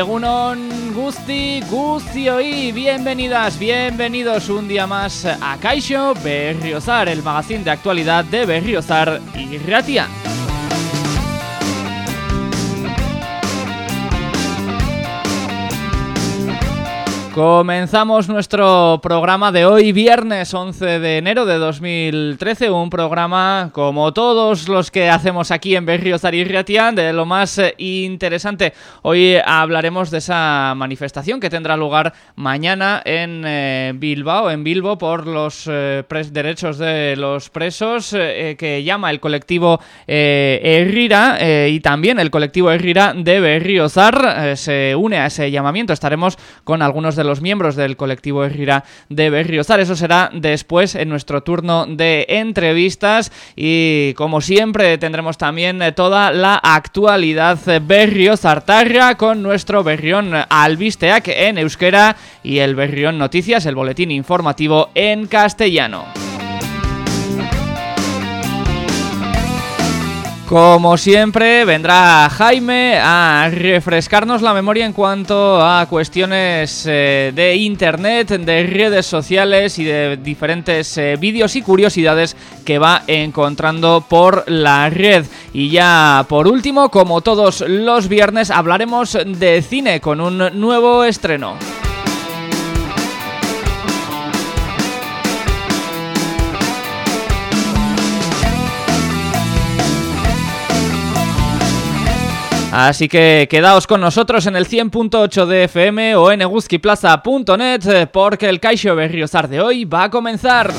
Egunon Gusti Guztioi, bienvenidas, bienvenidos un día más a Kaixo Berriozar, el magazine de actualidad de Berriozar y Ratia. Comenzamos nuestro programa de hoy, viernes 11 de enero de 2013, un programa como todos los que hacemos aquí en Berriozar y Riatián, de lo más eh, interesante. Hoy hablaremos de esa manifestación que tendrá lugar mañana en eh, Bilbao, en Bilbo, por los eh, derechos de los presos, que llama el colectivo Herrira y también el colectivo Herrira de Berriozar. se une a ese llamamiento, estaremos con algunos de de los miembros del colectivo Herrira de Berriozar. Eso será después en nuestro turno de entrevistas y como siempre tendremos también eh, toda la actualidad Berriozartarra con nuestro Berrión Albisteac en euskera y el Berrión Noticias, el boletín informativo en castellano. Como siempre, vendrá Jaime a refrescarnos la memoria en cuanto a cuestiones eh, de internet, de redes sociales y de diferentes eh, vídeos y curiosidades que va encontrando por la red. Y ya por último, como todos los viernes, hablaremos de cine con un nuevo estreno. Así que quedaos con nosotros en el 100.8 de FM o en eguzquiplaza.net eh, porque el Caixo Berriozar de hoy va a comenzar.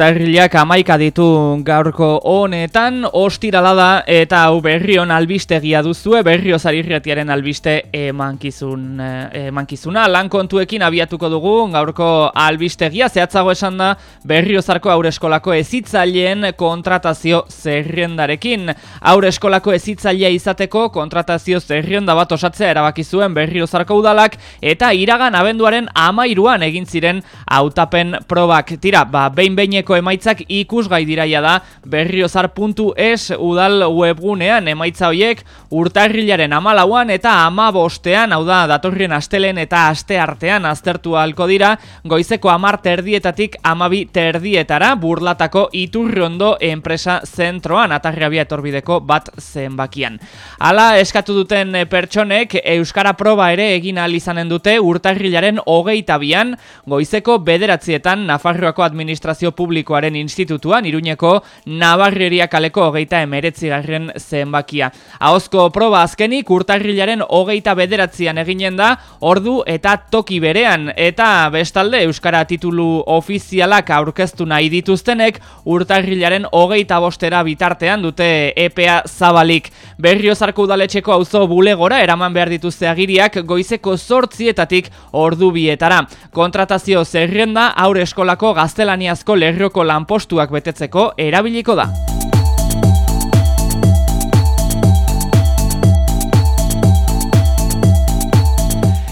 Urtarrilak amaika ditu gaurko honetan, ostirala da eta berrion albistegia duzue, berrio zarirretiaren albiste emankizun, eh, emankizuna. Lan kontuekin abiatuko dugu gaurko albistegia, zehatzago esan da berrio zarko eskolako ezitzaileen kontratazio zerrendarekin. Aure eskolako ezitzailea izateko kontratazio zerrenda bat osatzea erabakizuen berrio zarko udalak eta iragan abenduaren amairuan egin ziren hautapen probak. Tira, ba, behin behineko emaitzak ikusgai diraia da. Berriozar.es udal webgunean emaitza hoiek urtarrilaren amalauan eta amabostean, hau da datorrien astelen eta aste artean aztertu halko dira, goizeko amar terdietatik amabi terdietara burlatako iturriondo enpresa zentroan, atarriabia etorbideko bat zenbakian. Hala eskatu duten pertsonek Euskara proba ere egin izanen dute urtarrilaren hogeita bian, goizeko bederatzietan Nafarroako administrazio Publikoaren Institutuan, Iruñeko Navarreria kaleko hogeita emeretzigarren zenbakia. Ahozko proba azkenik urtarrilaren hogeita bederatzean eginen da, ordu eta toki berean, eta bestalde Euskara titulu ofizialak aurkeztu nahi dituztenek, urtarrilaren hogeita bostera bitartean dute EPA zabalik. Berriozarko udaletxeko auzo bulegora eraman behar dituzte agiriak goizeko sortzietatik ordu bietara. Kontratazio zerrenda aur eskolako gaztelaniazko lerroko lanpostuak betetzeko erabiliko da.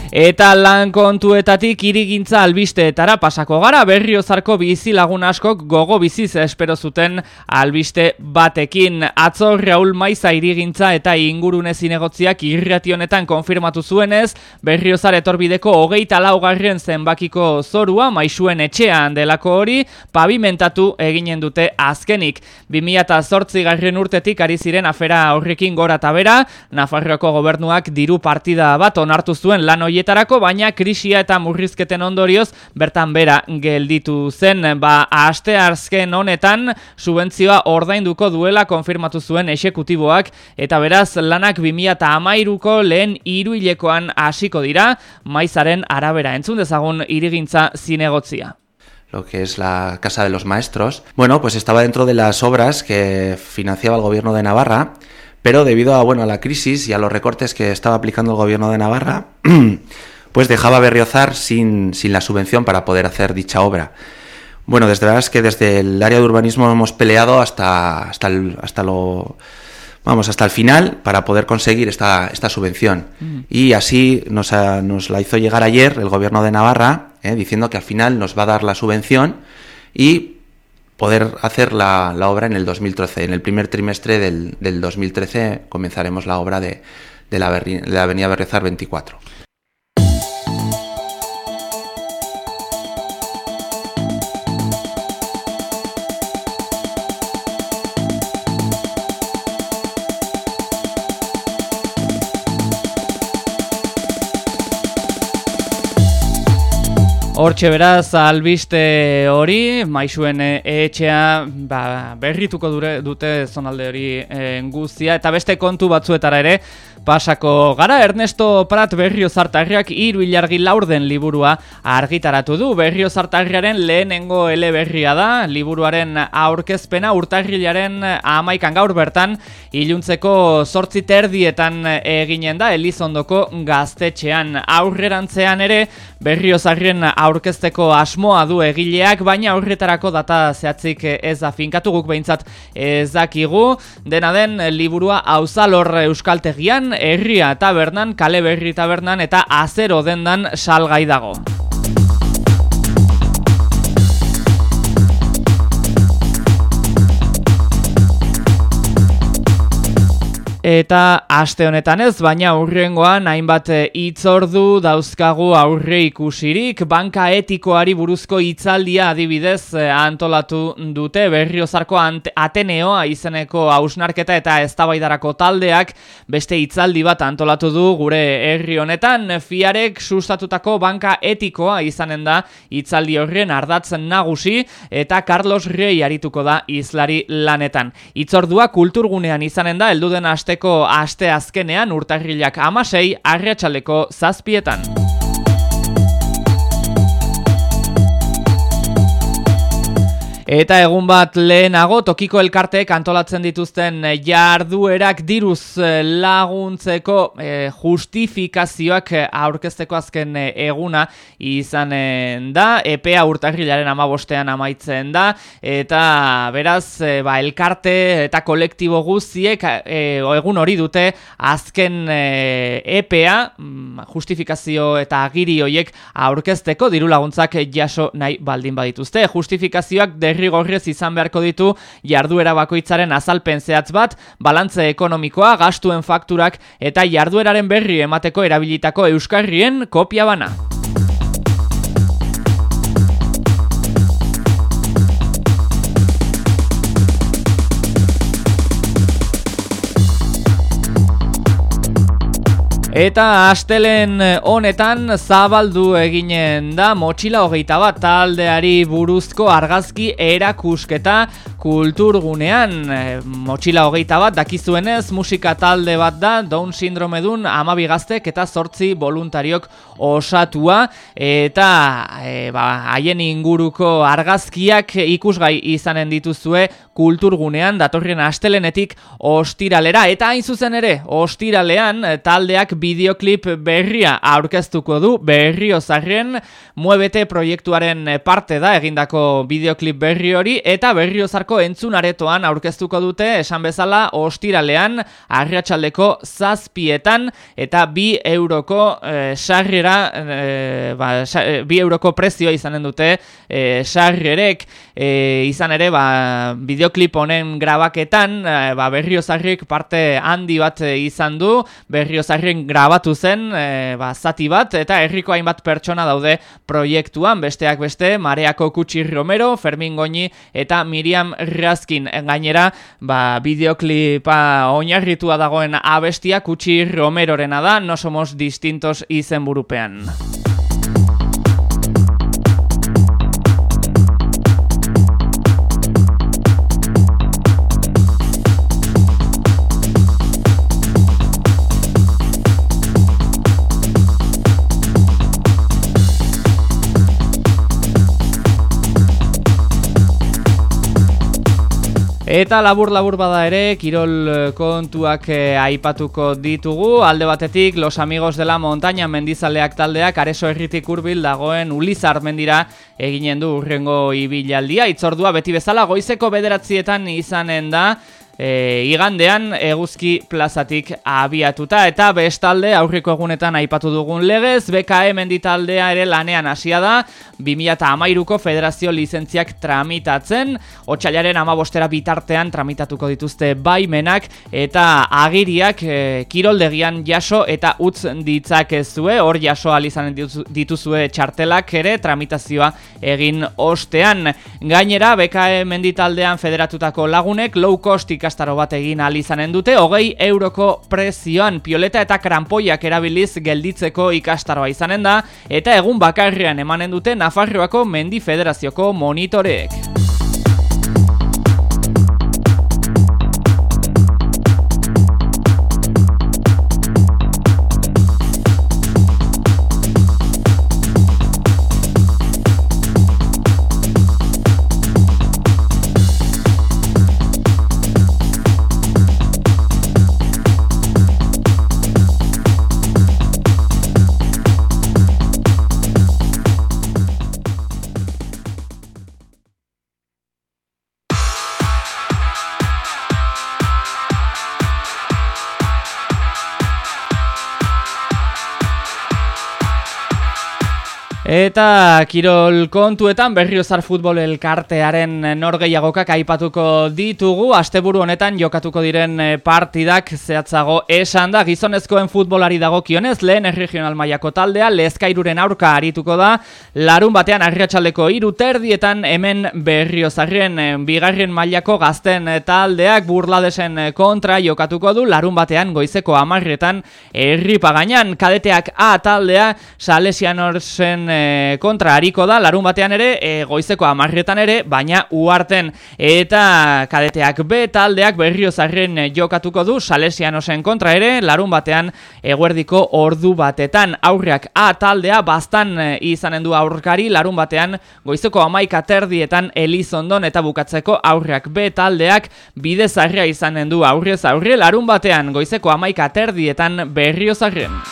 Eta lan kontuetatik irigintza albisteetara pasako gara berriozarko bizi lagun askok gogo biziz espero zuten albiste batekin. Atzo Raul Maiza irigintza eta ingurune zinegotziak irrationetan konfirmatu zuenez, berriozar etorbideko hogeita laugarren zenbakiko zorua maisuen etxean delako hori pavimentatu eginen dute azkenik. 2008 garren urtetik ari ziren afera horrekin gora tabera, Nafarroako gobernuak diru partida bat onartu zuen lan horietarako, baina krisia eta murrizketen ondorioz bertan bera gelditu zen, ba aste arzken honetan subentzioa ordainduko duela konfirmatu zuen esekutiboak eta beraz lanak 2013ko lehen hiruilekoan hasiko dira, maizaren arabera. Entzun dezagun irigintza zinegotzia. Lo que es la Casa de los Maestros, bueno, pues estaba dentro de las obras que financiaba el gobierno de Navarra, pero debido a, bueno, a la crisis y a los recortes que estaba aplicando el gobierno de Navarra, pues dejaba Berriozar sin, sin la subvención para poder hacer dicha obra. Bueno, desde verdad es que desde el área de urbanismo hemos peleado hasta, hasta, hasta lo vamos, hasta el final para poder conseguir esta, esta subvención. Mm. Y así nos, nos, la hizo llegar ayer el gobierno de Navarra, eh, diciendo que al final nos va a dar la subvención y poder hacer la, la, obra en el 2013. En el primer trimestre del, del 2013 comenzaremos la obra de, de, la, de la Avenida Berrezar 24. Hortxe beraz, albiste hori, maizuen eh, etxea ba, berrituko dure, dute zonalde hori e, guztia, eta beste kontu batzuetara ere, pasako gara. Ernesto Prat Berrio Zartarriak hiru ilargi laurden liburua argitaratu du. Berrio Zartarriaren lehenengo eleberria da, liburuaren aurkezpena urtarrilaren amaikan gaur bertan, iluntzeko sortzi terdietan eginen da, Elizondoko gaztetxean. Aurrerantzean ere, Berrio Zarrien aurkezteko asmoa du egileak, baina aurretarako data zehatzik ez da finkatu guk behintzat ez dakigu. Dena den, liburua hauzalor euskaltegian, herria tabernan, kale berri tabernan eta azero dendan salgai dago. Eta aste honetan ez, baina aurrengoan hainbat eh, hitzordu dauzkagu aurre ikusirik, banka etikoari buruzko hitzaldia adibidez eh, antolatu dute berriozarko Ateneoa izeneko hausnarketa eta eztabaidarako taldeak beste hitzaldi bat antolatu du gure herri honetan, fiarek sustatutako banka etikoa izanen da hitzaldi horren ardatzen nagusi eta Carlos Rey arituko da izlari lanetan. Hitzordua kulturgunean izanen da, elduden aste aste azkenean urtarrilak amasei arratsaleko zazpietan. Eta egun bat lehenago tokiko elkarteek antolatzen dituzten eh, jarduerak diruz eh, laguntzeko eh, justifikazioak aurkezteko azken eguna izan da. EPEA urtarrilaren amabostean amaitzen da. Eta beraz, ba, elkarte eta kolektibo guztiek egun hori dute azken EPEA mm, justifikazio eta agiri hoiek aurkezteko diru laguntzak jaso nahi baldin badituzte. Justifikazioak der derrigorrez izan beharko ditu jarduera bakoitzaren azalpen zehatz bat, balantze ekonomikoa, gastuen fakturak eta jardueraren berri emateko erabilitako euskarrien kopia bana. Eta astelen honetan zabaldu eginen da motxila hogeita bat taldeari buruzko argazki erakusketa kulturgunean. E, motxila hogeita bat dakizuenez musika talde bat da Down sindrome dun amabigaztek eta sortzi voluntariok osatua. Eta e, ba, haien inguruko argazkiak ikusgai izanen dituzue kulturgunean datorren astelenetik ostiralera. Eta hain zuzen ere ostiralean taldeak bi bideoklip berria aurkeztuko du berrio zarren muebete proiektuaren parte da egindako bideoklip berri hori eta berriozarko entzunaretoan aurkeztuko dute esan bezala ostiralean arriatxaldeko zazpietan eta bi euroko e, sarrera e, ba, eh, bi euroko prezioa izanen dute e, sarrerek. Izan ere ba, bideoklip honen grabaketan e, ba, berriozarrik parte handi bat izan du. Berriozarren grabatu zen e, ba, zati bat eta herriko hainbat pertsona daude proiektuan besteak beste Mareako Kutsi Romero, Fermin Goñi eta Miriam Raskin. Gainera, ba, bideoklipa oinarritua dagoen abestia kutsi Romerorena da, no somos distintos izen Eta labur labur bada ere, kirol eh, kontuak eh, aipatuko ditugu, alde batetik Los Amigos de la Montaña mendizaleak taldeak areso erritik urbil dagoen Ulizar mendira eginen du urrengo ibilaldia, itzordua beti bezala goizeko bederatzietan izanen da, e, igandean eguzki plazatik abiatuta eta bestalde aurriko egunetan aipatu dugun legez BKE menditaldea ere lanean hasia da. 2013ko federazio lizentziak tramitatzen otsailaren 15 bitartean tramitatuko dituzte baimenak eta agiriak e, kiroldegian jaso eta utz ditzakezue. Hor jaso izan dituzue txartelak ere tramitazioa egin ostean. Gainera BKE menditaldean federatutako lagunek low cost ikastaro bat egin izanen dute, hogei euroko prezioan pioleta eta krampoiak erabiliz gelditzeko ikastaroa izanen da, eta egun bakarrian emanen dute Nafarroako Mendi Federazioko monitoreek. Eta Kirol kontuetan berriozar futbol elkartearen norgeiagokak aipatuko ditugu, asteburu honetan jokatuko diren eh, partidak zehatzago esan da, gizonezkoen futbolari dagokionez, lehen erregional mailako taldea, lezkairuren aurka arituko da, larun batean arriatxaldeko iru terdietan hemen berriozarren eh, bigarren mailako gazten taldeak burladesen kontra jokatuko du, larun batean goizeko amarretan erripagainan, kadeteak A taldea, salesianorsen Eh, kontra hariko da, larun batean ere, e, goizeko amarretan ere, baina uarten eta kadeteak B taldeak berriozarren jokatuko du, salesianosen kontra ere, larun batean eguerdiko ordu batetan. Aurreak A taldea, bastan eh, izanen du aurkari, larun batean goizeko amaika terdietan elizondon eta bukatzeko aurreak B taldeak bidezarria izanen du. Aurrez aurre, larun batean goizeko amaika terdietan berriozarren.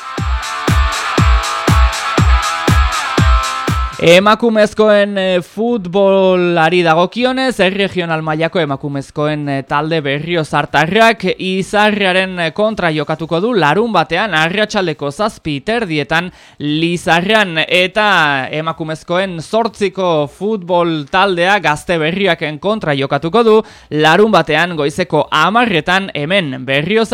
Emakumezkoen e, futbolari dagokionez, erregional mailako emakumezkoen e, talde berrio zartarrak izarriaren eh, kontra jokatuko du larun batean arriatxaldeko zazpi terdietan lizarrian eta emakumezkoen sortziko futbol taldea gazte berriaken kontra jokatuko du larun batean goizeko amarretan hemen berrio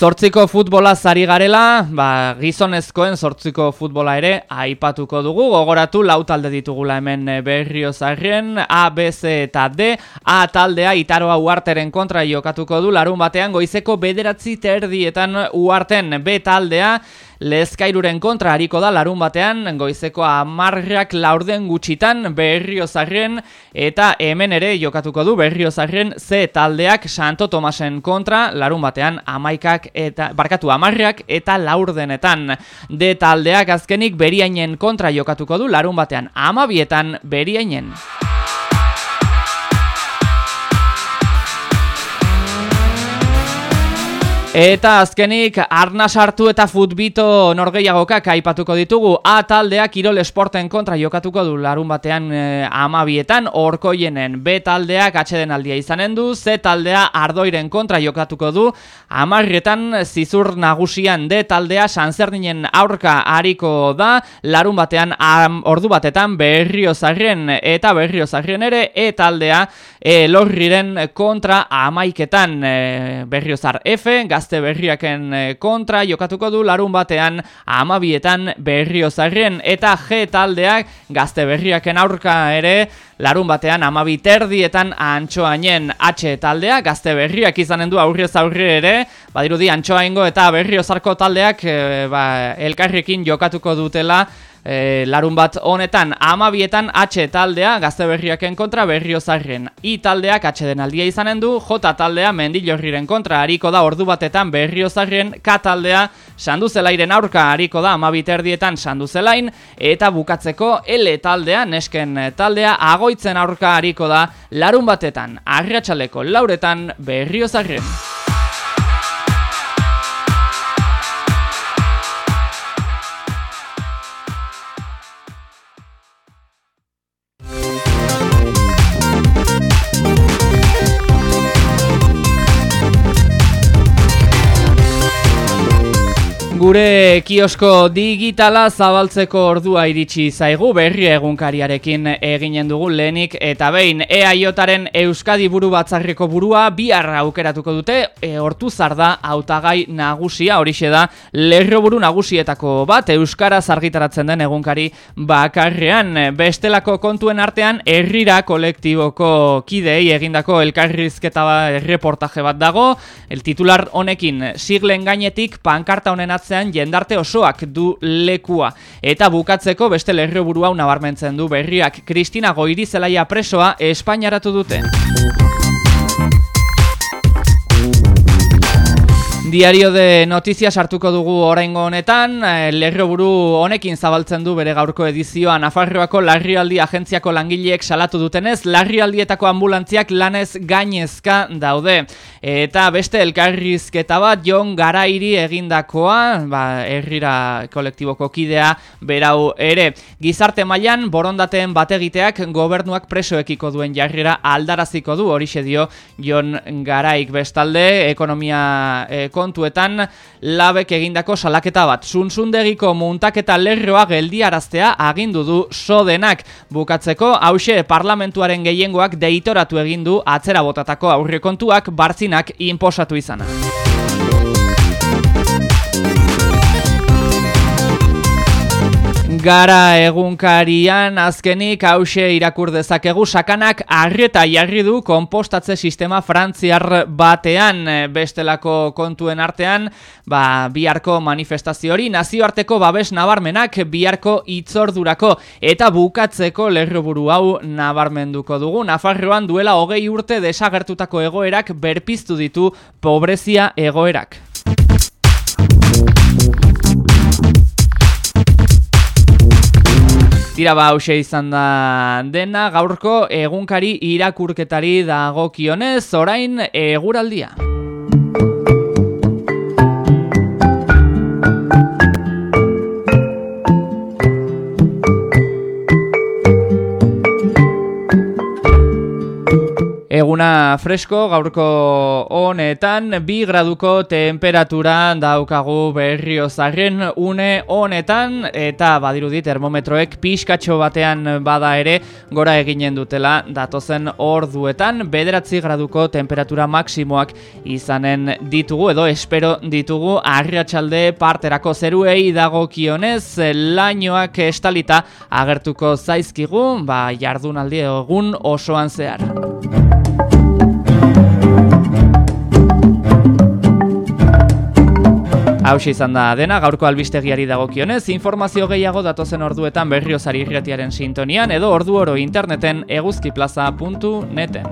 Zortziko futbola zari garela, ba, gizonezkoen zortziko futbola ere aipatuko dugu. Gogoratu lau talde ditugula hemen eh, berrio zarren, A, B, C eta D. A taldea itaroa uarteren kontra jokatuko du, larun batean goizeko bederatzi terdietan uarten B taldea. Lezkairuren kontra hariko da larun batean, goizeko amarrak laurden gutxitan berriozarren eta hemen ere jokatuko du berriozarren Z taldeak Santo Tomasen kontra larun batean amaikak eta barkatu amarrak eta laurdenetan. D taldeak azkenik beriainen kontra jokatuko du larun batean amabietan beriainen. Eta azkenik arna sartu eta futbito norgeiagokak aipatuko ditugu. A taldea Kirol Esporten kontra jokatuko du larun batean e, amabietan orkoienen. B taldeak atxeden aldia izanen du. Z taldea ardoiren kontra jokatuko du. Amarretan zizur nagusian D taldea sanzerdinen aurka hariko da. Larun batean ordu batetan berriozarren eta berriozarren ere E taldea e, lorriren kontra amaiketan e, berriozar F gazte berriaken kontra jokatuko du larun batean amabietan berriozarren eta G taldeak gazte berriaken aurka ere larun batean amabi terdietan antxoainen H taldea gazte berriak izanen du aurrez aurre ere. Badirudi antxoaingo eta berriozarko taldeak e, ba, elkarrekin jokatuko dutela e, larun bat honetan amabietan H taldea gazte berriaken kontra berriozarren. I taldeak H den aldia izanen du J taldea mendilorriren kontra hariko da ordu batetan berriozarren K taldea sanduzelairen aurka hariko da amabiterdietan sanduzelain eta bukatzeko L taldea nesken taldea agoitzen aurka hariko da larun batetan arriatxaleko lauretan berriozarren Gure kiosko digitala zabaltzeko ordua iritsi zaigu berri egunkariarekin eginen dugu lehenik eta behin. EAIotaren Euskadi buru batzarriko burua bihar aukeratuko dute e, hortu zarda hautagai nagusia. Horixe da lerro buru nagusietako bat Euskara zargitaratzen den egunkari bakarrean. Bestelako kontuen artean herrira kolektiboko kidei egindako elkarrizketa ba, reportaje bat dago. El titular honekin siglen gainetik pankarta honen atzean jendarte osoak du lekua. Eta bukatzeko beste lerroburu hau nabarmentzen du berriak Kristina Goirizelaia presoa Espainiaratu dute. Diario de Noticias hartuko dugu oraingo honetan, eh, lerroburu honekin zabaltzen du bere gaurko edizioa Nafarroako larrialdi agentziako langileek salatu dutenez, larrialdietako ambulantziak lanez gainezka daude. Eta beste elkarrizketa bat Jon Garairi egindakoa, ba, herrira kolektiboko kidea berau ere. Gizarte mailan borondateen bategiteak gobernuak presoekiko duen jarrera aldaraziko du, horixe dio Jon Garaik bestalde, ekonomia eko kontuetan labek egindako salaketa bat. Zunzundegiko muntaketa lerroa geldiaraztea agindu du sodenak. Bukatzeko, hause parlamentuaren gehiengoak deitoratu egindu atzera botatako aurrekontuak bartzinak inposatu izana. Gara egunkarian azkenik hause irakur dezakegu sakanak arreta jarri du konpostatze sistema frantziar batean bestelako kontuen artean ba, biharko manifestazio hori nazioarteko babes nabarmenak biharko itzordurako eta bukatzeko lerroburu hau nabarmenduko dugu Nafarroan duela hogei urte desagertutako egoerak berpiztu ditu pobrezia egoerak. Tira ba hause izan da dena gaurko egunkari irakurketari dagokionez orain eguraldia. Eguna fresko, gaurko honetan, bi graduko temperatura daukagu berriozaren une honetan, eta badirudi termometroek pixkatxo batean bada ere, gora eginen dutela datozen orduetan, bederatzi graduko temperatura maksimoak izanen ditugu, edo espero ditugu, arriatxalde parterako zeruei dago kionez, lainoak estalita agertuko zaizkigu, ba jardunaldi egun osoan zehar. Hau izan da dena, gaurko albistegiari dagokionez, informazio gehiago datozen orduetan berriozari irretiaren sintonian edo ordu oro interneten eguzkiplaza.neten.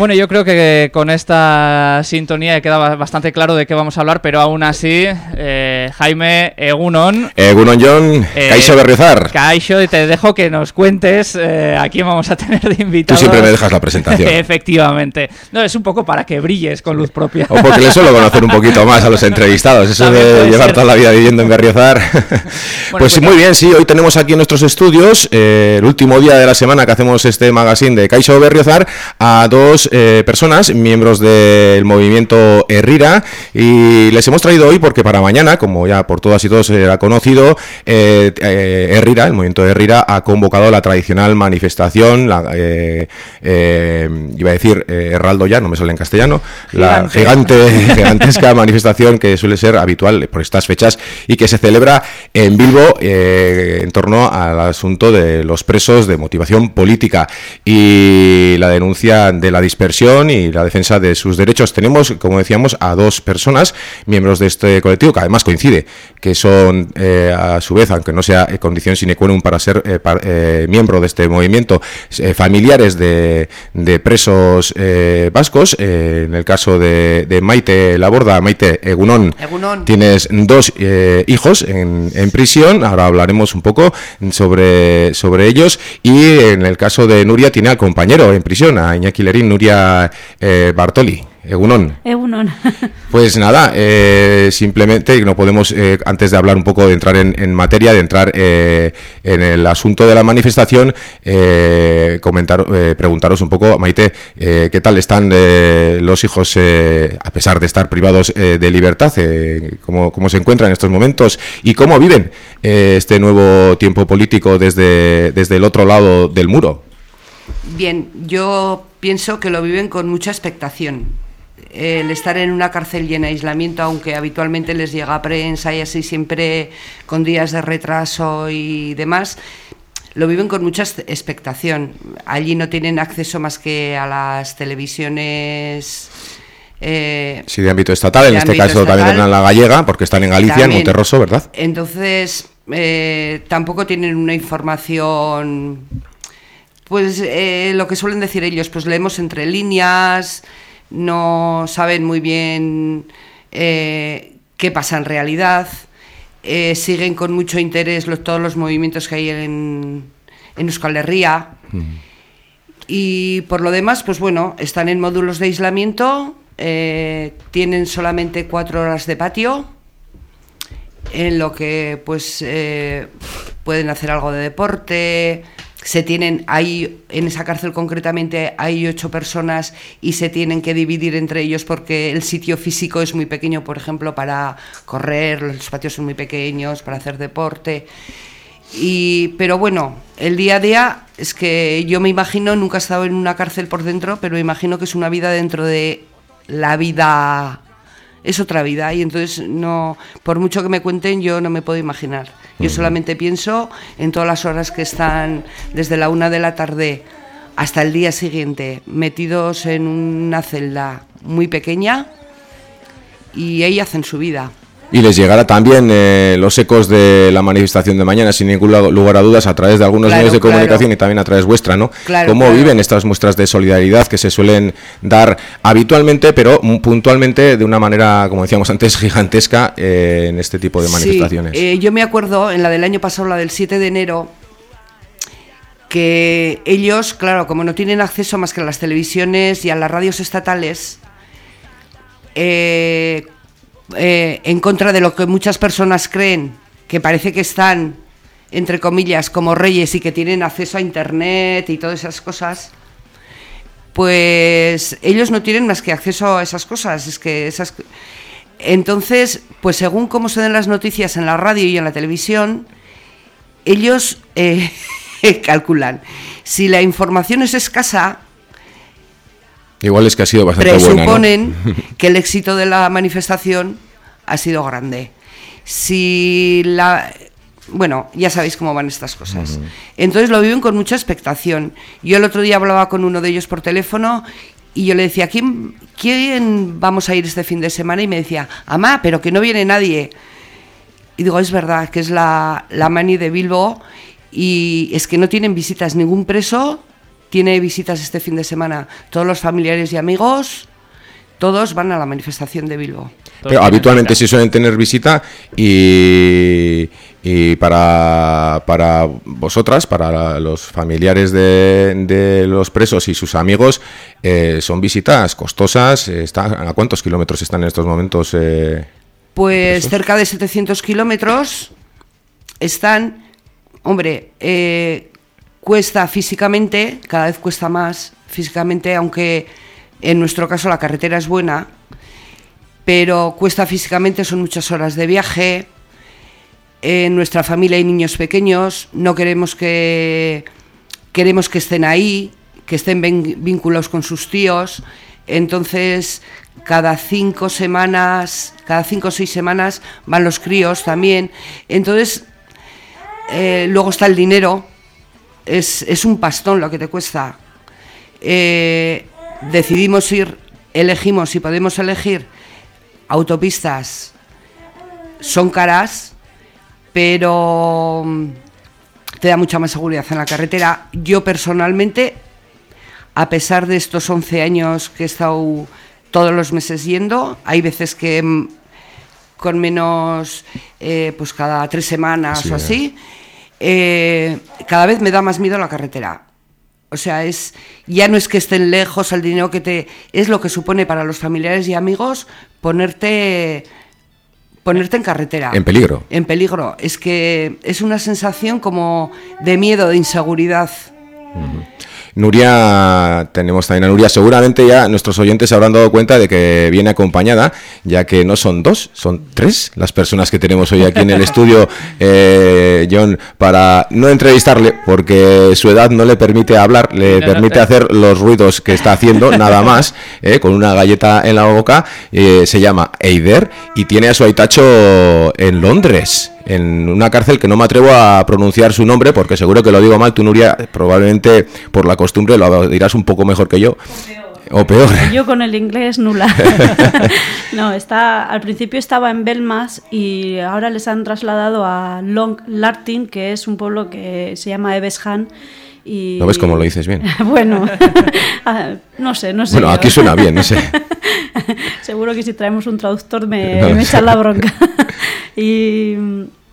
Bueno, yo creo que con esta sintonía queda bastante claro de qué vamos a hablar, pero aún así, eh, Jaime Egunon. Egunon John, eh, Caixo Berriozar. Caixo, te dejo que nos cuentes eh, a quién vamos a tener de invitado. Tú siempre me dejas la presentación. Efectivamente. No, es un poco para que brilles con luz propia. O porque le suelo conocer un poquito más a los entrevistados, eso de llevar toda la vida viviendo en Berriozar. pues, pues muy bien, sí, hoy tenemos aquí en nuestros estudios, eh, el último día de la semana que hacemos este magazine de Caixo Berriozar, a dos eh, personas, miembros del movimiento Herrira, y les hemos traído hoy porque para mañana, como ya por todas y todos se ha conocido, eh, Herrira, el movimiento Herrira, ha convocado la tradicional manifestación, la, iba a decir Herraldo ya, no me sale en castellano, la gigante, gigantesca manifestación que suele ser habitual por estas fechas y que se celebra en Bilbo en torno al asunto de los presos de motivación política y la denuncia de la dispersión y la defensa de sus derechos. Tenemos, como decíamos, a dos personas, miembros de este colectivo, que además coincide, que son eh, a su vez, aunque no sea condición sine qua non para ser eh, eh, miembro de este movimiento, familiares de, presos vascos. en el caso de, Maite Laborda, Maite Egunon, tienes dos hijos en, en prisión. Ahora hablaremos un poco sobre, sobre ellos. Y en el caso de Nuria, tiene al compañero en prisión, a Iñaki Lerín, Nuria eh, Bartoli. Egunon. Egunon. pues nada, eh, simplemente no podemos, eh, antes de hablar un poco, de entrar en, materia, de entrar en el asunto de la manifestación, comentar, preguntaros un poco, Maite, ¿qué tal están los hijos, a pesar de estar privados de libertad? ¿cómo, ¿Cómo se encuentran en estos momentos y cómo viven este nuevo tiempo político desde, desde el otro lado del muro? Bien, yo pienso que lo viven con mucha expectación el estar en una cárcel y en aislamiento, aunque habitualmente les llega a prensa y así siempre con días de retraso y demás, lo viven con mucha expectación. Allí no tienen acceso más que a las televisiones. Eh, sí, de ámbito estatal, en este caso también en la gallega, porque están en Galicia, en Monterroso, ¿verdad? Entonces, eh, tampoco tienen una información. Pues eh, lo que suelen decir ellos, pues leemos entre líneas, no saben muy bien eh, qué pasa en realidad, eh, siguen con mucho interés todos los movimientos que hay en, en Euskal Herria. Y por lo demás, pues bueno, están en módulos de aislamiento, eh, tienen solamente cuatro horas de patio, en lo que pues pueden hacer algo de deporte, se tienen ahí en esa cárcel concretamente hay ocho personas y se tienen que dividir entre ellos porque el sitio físico es muy pequeño por ejemplo para correr los patios son muy pequeños para hacer deporte. Y pero bueno el día a día es que yo me imagino nunca he estado en una cárcel por dentro pero me imagino que es una vida dentro de la vida es otra vida. Y entonces no por mucho que me cuenten yo no me puedo imaginar yo solamente pienso en todas las horas que están desde la una de la tarde hasta el día siguiente metidos en una celda muy pequeña y ahí hacen su vida. Y les llegará también eh, los ecos de la manifestación de mañana, sin ningún lugar a dudas, a través de algunos medios de comunicación y también a través vuestra, ¿no? ¿Cómo viven estas muestras de solidaridad que se suelen dar habitualmente, pero puntualmente de una manera, como decíamos antes, gigantesca eh, en este tipo de manifestaciones? Sí, eh, yo me acuerdo en la del año pasado, la del 7 de enero, que ellos, claro, como no tienen acceso más que a las televisiones y a las radios estatales, eh, eh, en contra de lo que muchas personas creen, que parece que están, entre comillas, como reyes y que tienen acceso a Internet y todas esas cosas, pues ellos no tienen más que acceso a esas cosas. Es que esas... Entonces, pues según cómo se den las noticias en la radio y en la televisión, ellos eh, calculan. Si la información es escasa, Igual es que ha sido bastante Presuponen que el éxito de la manifestación ha sido grande. Si la bueno, ya sabéis cómo van estas cosas. Entonces lo viven con mucha expectación. Yo el otro día hablaba con uno de ellos por teléfono y yo le decía, ¿quién, quién vamos a ir este fin de semana? Y me decía, Amá, pero que no viene nadie. Y digo, es verdad, que es la, la mani de Bilbo y es que no tienen visitas ningún preso tiene visitas este fin de semana. Todos los familiares y amigos, todos van a la manifestación de Bilbo. Pero habitualmente sí suelen tener visita y, y para, para vosotras, para los familiares de, de los presos y sus amigos, eh, son visitas costosas. Está, ¿A cuántos kilómetros están en estos momentos? Eh, Pues presos? cerca de 700 kilómetros están, hombre, eh, cuesta físicamente, cada vez cuesta más físicamente, aunque en nuestro caso la carretera es buena, pero cuesta físicamente, son muchas horas de viaje. En nuestra familia hay niños pequeños, no queremos que queremos que estén ahí, que estén vinculados con sus tíos. Entonces, cada cinco semanas, cada cinco o seis semanas van los críos también. Entonces, eh, luego está el dinero, es, es un pastón lo que te cuesta. Eh, decidimos ir, elegimos, si podemos elegir, autopistas, son caras, pero mm, te da mucha más seguridad en la carretera. Yo personalmente, a pesar de estos 11 años que he estado todos los meses yendo, hay veces que mm, con menos, eh, pues cada tres semanas Sí, o así, eh, cada vez me da más miedo la carretera. O sea, es ya no es que estén lejos el dinero que te es lo que supone para los familiares y amigos ponerte ponerte en carretera. En peligro. En peligro. Es que es una sensación como de miedo, de inseguridad. Nuria, tenemos también a Nuria. Seguramente ya nuestros oyentes se habrán dado cuenta de que viene acompañada, ya que no son dos, son tres las personas que tenemos hoy aquí en el estudio, eh, John, para no entrevistarle, porque su edad no le permite hablar, le No, no, permite hacer los ruidos que está haciendo, nada más, eh, con una galleta en la boca. eh, se llama Eider y tiene a su Aitacho en Londres en una cárcel que no me atrevo a pronunciar su nombre porque seguro que lo digo mal. Tú, Nuria, probablemente por la costumbre lo dirás un poco mejor que yo. O peor. Yo con el inglés nula. no, está, al principio estaba en Belmas y ahora les han trasladado a Long Lartin, que es un pueblo que se llama Evesham. Y... ¿No ves cómo lo dices bien? bueno, ah, no sé, no sé. Bueno, aquí suena bien, no sé. Seguro que si traemos un traductor me, No me echan la bronca. y,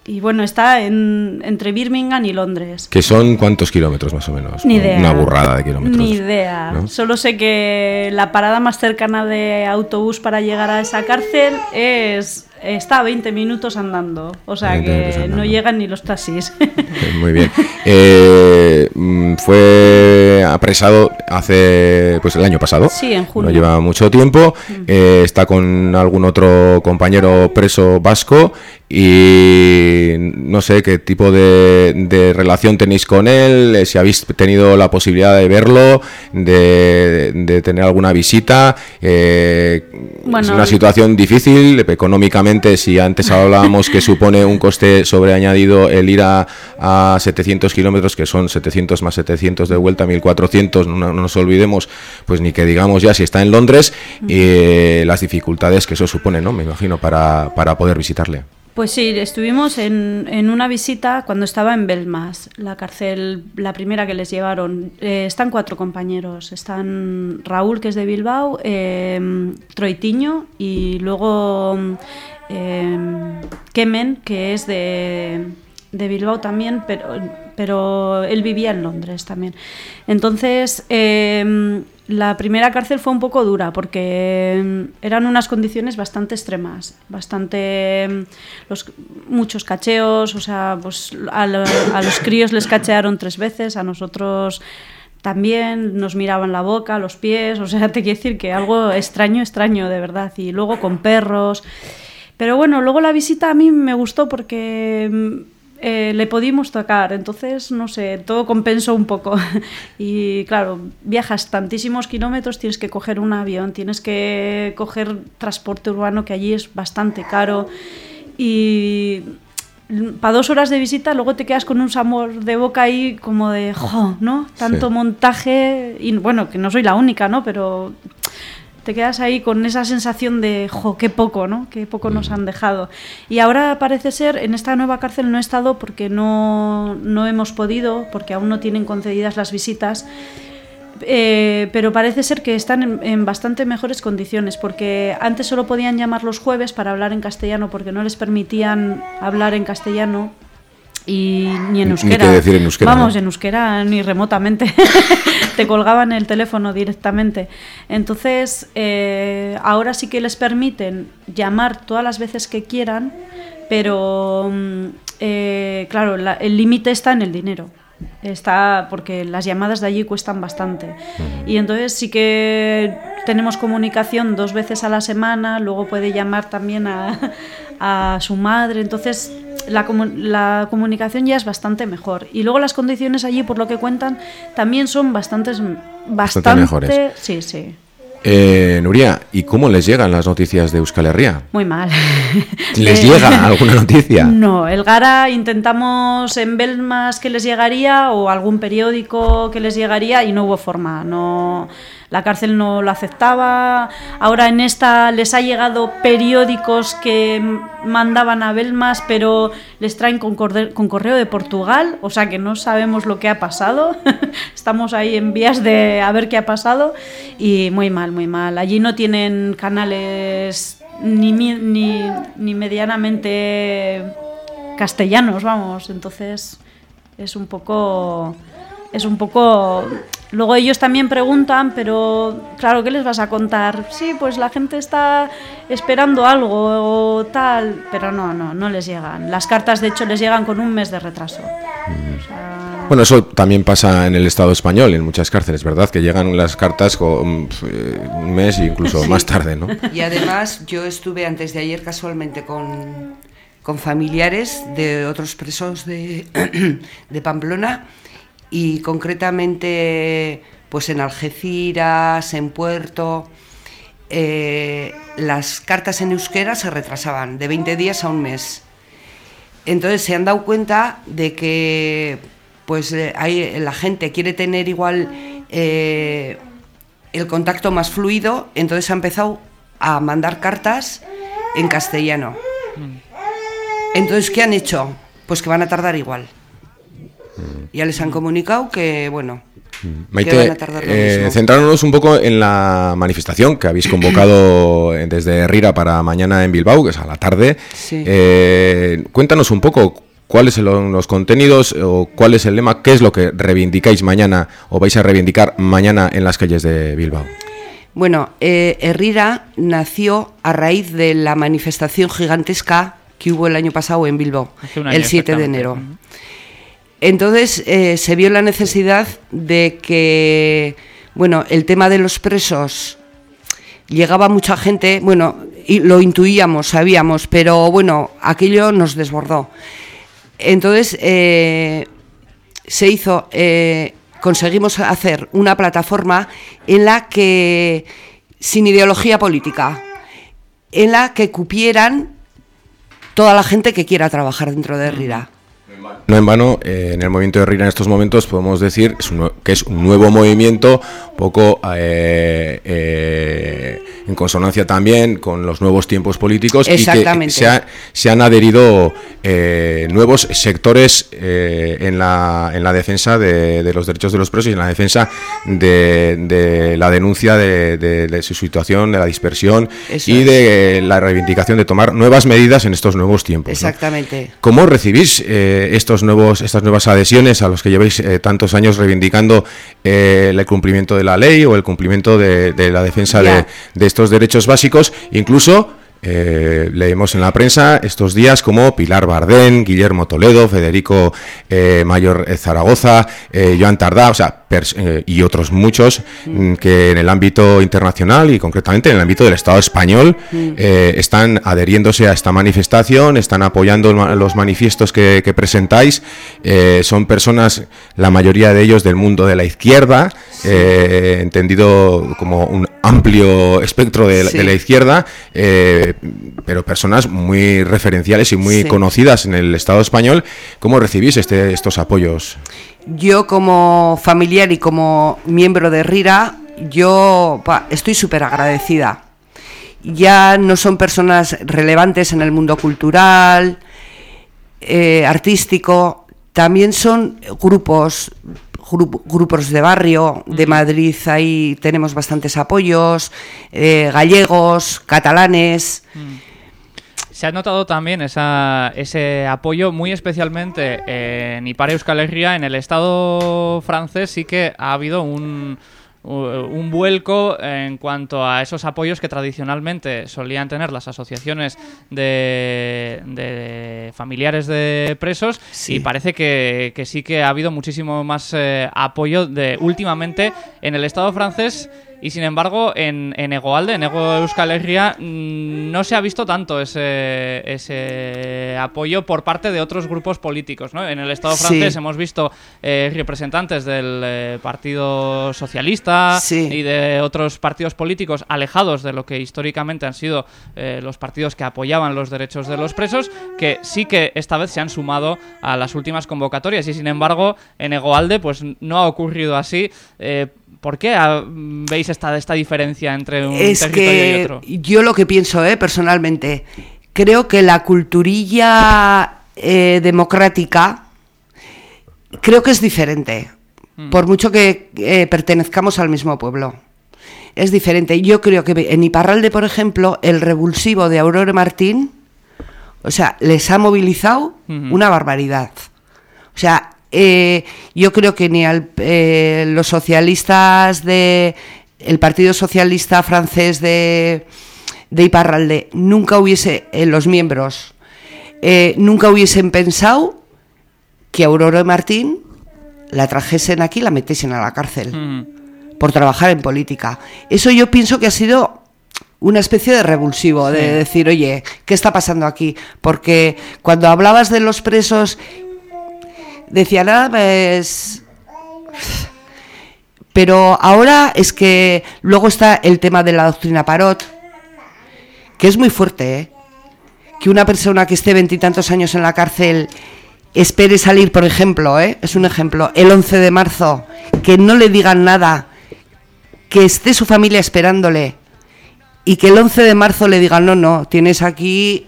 y bueno, está en, entre Birmingham y Londres. ¿Que son cuántos kilómetros más o menos? Ni idea. Una burrada de kilómetros. Ni idea. ¿no? Solo sé que la parada más cercana de autobús para llegar a esa cárcel es está a 20 minutos andando. O sea 20 minutos que no llegan ni los taxis. Eh, Muy bien. Eh, mm, fue apresado hace, pues el año pasado. Sí, en junio. No lleva mucho tiempo. Eh, está con algún otro compañero preso vasco y no sé qué tipo de, de relación tenéis con él, eh, si habéis tenido la posibilidad de verlo, de, de tener alguna visita. Eh, es Bueno, una situación difícil económicamente, si antes hablábamos que supone un coste sobreañadido el ir a, a 700 kilómetros, que son 700 más 700 de vuelta, 1400, no, no nos olvidemos, pues ni que digamos ya si está en Londres, eh, las dificultades que eso supone, ¿no? Me imagino, para, para poder visitarle. Pues sí, estuvimos en, en una visita cuando estaba en Belmas, la cárcel, la primera que les llevaron. Eh, están cuatro compañeros. Están Raúl, que es de Bilbao, eh, Troitiño y luego eh, Kemen, que es de, de Bilbao también, pero, pero él vivía en Londres también. Entonces, eh, la primera cárcel fue un poco dura porque mm, eran unas condiciones bastante extremas, bastante mm, los, muchos cacheos, o sea, pues a, a los críos les cachearon tres veces, a nosotros también nos miraban la boca, los pies, o sea, te quiero decir que algo extraño, extraño de verdad, y luego con perros. Pero bueno, luego la visita a mí me gustó porque eh, le pudimos tocar, entonces, no sé, todo compensó un poco. y claro, viajas tantísimos kilómetros, tienes que coger un avión, tienes que coger transporte urbano, que allí es bastante caro. Y para dos horas de visita luego te quedas con un sabor de boca ahí como de, jo, ¿no? Tanto Sí. montaje, y bueno, que no soy la única, ¿no? Pero te quedas ahí con esa sensación de, jo, qué poco, ¿no? Qué poco nos han dejado. Y ahora parece ser, en esta nueva cárcel no he estado porque no, no hemos podido, porque aún no tienen concedidas las visitas. Eh, pero parece ser que están en, bastante mejores condiciones, porque antes solo podían llamar los jueves para hablar en castellano, porque no les permitían hablar en castellano y ni en euskera. Ni decir en euskera Vamos, en euskera ni remotamente. Te colgaban el teléfono directamente. Entonces, eh, ahora sí que les permiten llamar todas las veces que quieran, pero mm, eh, claro, el límite está en el dinero está porque las llamadas de allí cuestan bastante. Y entonces sí que tenemos comunicación dos veces a la semana, luego puede llamar también a, a su madre, entonces la, la, comunicación ya es bastante mejor. Y luego las condiciones allí, por lo que cuentan, también son bastantes, bastante, bastante mejores. Sí, sí. Eh, Nuria, ¿y cómo les llegan las noticias de Euskal Herria? Muy mal. ¿Les llega alguna noticia? No, el Gara intentamos en Belmas que les llegaría o algún periódico que les llegaría y no hubo forma. No, la cárcel no lo aceptaba. Ahora en esta les ha llegado periódicos que mandaban a Belmas, pero les traen con, correo de Portugal, o sea que no sabemos lo que ha pasado. Estamos ahí en vías de a ver qué ha pasado y muy mal, muy mal. Allí no tienen canales ni, ni, ni medianamente castellanos, vamos, entonces es un poco es un poco Luego ellos también preguntan, pero claro, ¿qué les vas a contar? Sí, pues la gente está esperando algo o tal, pero no, no, no les llegan. Las cartas, de hecho, les llegan con un mes de retraso. Bueno, eso también pasa en el Estado español, en muchas cárceles, ¿verdad? Que llegan las cartas con eh, un mes e incluso más tarde, ¿no? Y además, yo estuve antes de ayer casualmente con, con familiares de otros presos de, de Pamplona y concretamente pues en Algeciras, en Puerto, eh, las cartas en euskera se retrasaban de 20 días a un mes. Entonces se han dado cuenta de que pues eh, la gente quiere tener igual eh, el contacto más fluido, entonces ha empezado a mandar cartas en castellano. Mm. Entonces, ¿qué han hecho? Pues que van a tardar igual. Ya les han comunicado que, bueno, Maite, eh, centrándonos un poco en la manifestación que habéis convocado desde Rira para mañana en Bilbao, que es a la tarde. Eh, cuéntanos un poco cuáles son los contenidos o cuál es el lema, qué es lo que reivindicáis mañana o vais a reivindicar mañana en las calles de Bilbao. Bueno, eh, Herrera nació a raíz de la manifestación gigantesca que hubo el año pasado en Bilbao, el 7 de enero. Entonces eh, se vio la necesidad de que, bueno, el tema de los presos llegaba mucha gente, bueno, lo intuíamos, sabíamos, pero bueno, aquello nos desbordó. Entonces eh, se hizo, eh, conseguimos hacer una plataforma en la que, sin ideología política, en la que cupieran toda la gente que quiera trabajar dentro de No en vano, eh, en el movimiento de Rira en estos momentos podemos decir que es un nuevo movimiento, poco eh, eh, en consonancia también con los nuevos tiempos políticos y que se, han adherido nuevos sectores en, la, en la defensa de, los derechos de los presos y en la defensa de, la denuncia de, su situación, de la dispersión y de la reivindicación de tomar nuevas medidas en estos nuevos tiempos. Exactamente. ¿Cómo recibís estos nuevos, estas nuevas adhesiones a los que lleváis eh, tantos años reivindicando eh, el cumplimiento de la ley o el cumplimiento de, la defensa de, de, estos derechos básicos, incluso eh, leemos en la prensa estos días como Pilar Bardén, Guillermo Toledo, Federico eh, Mayor Zaragoza, eh, Joan Tardá, o sea, y otros muchos mm, que en el ámbito internacional y concretamente en el ámbito del Estado español mm. están adheriéndose a esta manifestación, están apoyando los manifiestos que, presentáis. son personas, la mayoría de ellos del mundo de la izquierda, entendido como un amplio espectro de, la izquierda, eh, pero personas muy referenciales y muy conocidas en el Estado español. ¿Cómo recibís este, estos apoyos? Yo como familiar y como miembro de RIRA, yo estoy súper agradecida. Ya no son personas relevantes en el mundo cultural, eh, artístico, también son grupos grupos de barrio, de Madrid ahí tenemos bastantes apoyos, eh, gallegos, catalanes. Se ha notado también esa, ese apoyo muy especialmente en Ipare Euskal Herria, en el Estado francés sí que ha habido un, un vuelco en cuanto a esos apoyos que tradicionalmente solían tener las asociaciones de, familiares de presos. Y parece que, sí que ha habido muchísimo más eh, apoyo de últimamente en el Estado francés y sin embargo, en, en Egoalde, en Ego Euskal Herria, mm, no se ha visto tanto ese, ese apoyo por parte de otros grupos políticos. ¿no? En el Estado francés hemos visto eh, representantes del eh, Partido Socialista y de otros partidos políticos alejados de lo que históricamente han sido eh, los partidos que apoyaban los derechos de los presos, que sí que esta vez se han sumado a las últimas convocatorias. Y sin embargo, en Egoalde pues, no ha ocurrido así. ¿Por qué veis esta, esta diferencia entre un territorio y otro? Yo lo que pienso, eh, personalmente, creo que la culturilla eh, democrática creo que es diferente, mm. por mucho que eh, pertenezcamos al mismo pueblo. Es diferente. Yo creo que en Iparralde, por ejemplo, el revulsivo de Aurora Martín, o sea, les ha movilizado una barbaridad. O sea, eh, yo creo que ni al, eh, los socialistas de el Partido Socialista francés de, de Iparralde nunca hubiese, eh, los miembros, nunca hubiesen pensado que Aurora Martín la trajesen aquí y la metiesen a la cárcel mm. por trabajar en política. Eso yo pienso que ha sido una especie de revulsivo, de decir, oye, ¿qué está pasando aquí? Porque cuando hablabas de los presos decía nada, pues... Pero ahora es que luego está el tema de la doctrina Parot, que es muy fuerte, ¿eh? Que una persona que esté veintitantos años en la cárcel espere salir, por ejemplo, ¿eh? es un ejemplo, el 11 de marzo, que no le digan nada, que esté su familia esperándole y que el 11 de marzo le digan, no, no, tienes aquí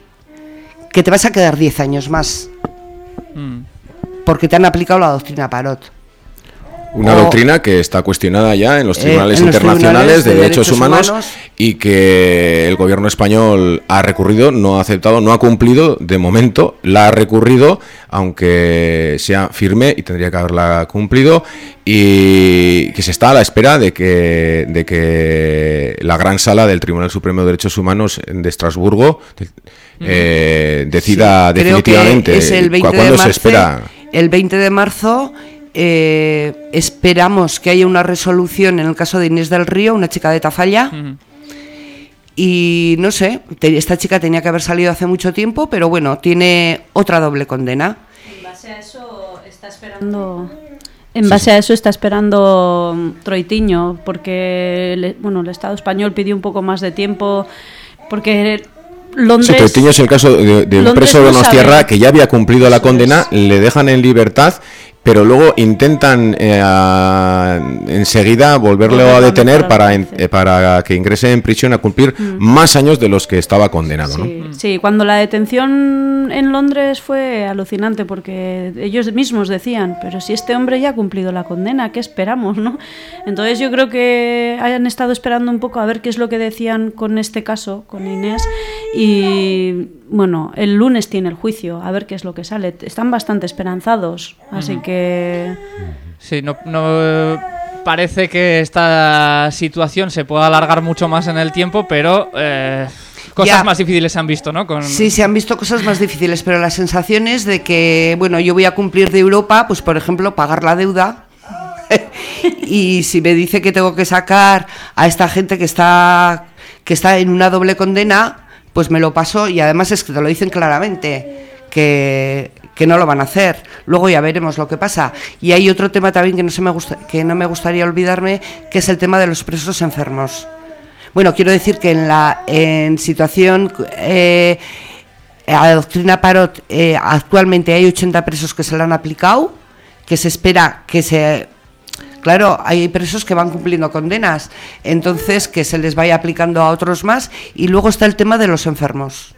que te vas a quedar 10 años más. Mm porque te han aplicado la doctrina Parot. Una doctrina que está cuestionada ya en los eh, tribunales internacionales de, derechos, humanos, y que el gobierno español ha recurrido, no ha aceptado, no ha cumplido de momento, la ha recurrido, aunque sea firme y tendría que haberla cumplido, y que se está a la espera de que, de que la gran sala del Tribunal Supremo de Derechos Humanos de Estrasburgo eh, decida definitivamente. es el 20 ¿Cuándo se espera? El 20 de marzo eh, esperamos que haya una resolución en el caso de Inés del Río, una chica de Tafalla. Y no sé, esta chica tenía que haber salido hace mucho tiempo, pero bueno, tiene otra doble condena. En base a eso está esperando. En base a eso está esperando mm, Troitiño, porque bueno, el Estado español pidió un poco más de tiempo, porque Londres... Troitiño es el caso de, un preso de Donostierra que ya había cumplido la condena, le dejan en libertad pero luego intentan eh, enseguida volverlo a detener para, eh, para que ingrese en prisión a cumplir mm. más años de los que estaba condenado. Sí, sí, cuando la detención en Londres fue alucinante porque ellos mismos decían, pero si este hombre ya ha cumplido la condena, ¿qué esperamos? ¿no? Entonces yo creo que hayan estado esperando un poco a ver qué es lo que decían con este caso, con Inés, y bueno, el lunes tiene el juicio, a ver qué es lo que sale. Están bastante esperanzados, así que... Sí, no, no parece que esta situación se pueda alargar mucho más en el tiempo, pero... Eh, cosas más difíciles se han visto, ¿no? Con... Sí, se han visto cosas más difíciles, pero la sensación es de que, bueno, yo voy a cumplir de Europa, pues por ejemplo, pagar la deuda. y si me dice que tengo que sacar a esta gente que está, que está en una doble condena, pues me lo paso y además es que te lo dicen claramente, que, no lo van a hacer. Luego ya veremos lo que pasa. Y hay otro tema también que no, se me gusta, que no me gustaría olvidarme, que es el tema de los presos enfermos. Bueno, quiero decir que en la en situación... Eh, a la doctrina Parot eh, actualmente hay 80 presos que se le han aplicado, que se espera que se Claro, hay presos que van cumpliendo condenas, entonces que se les vaya aplicando a otros más y luego está el tema de los enfermos.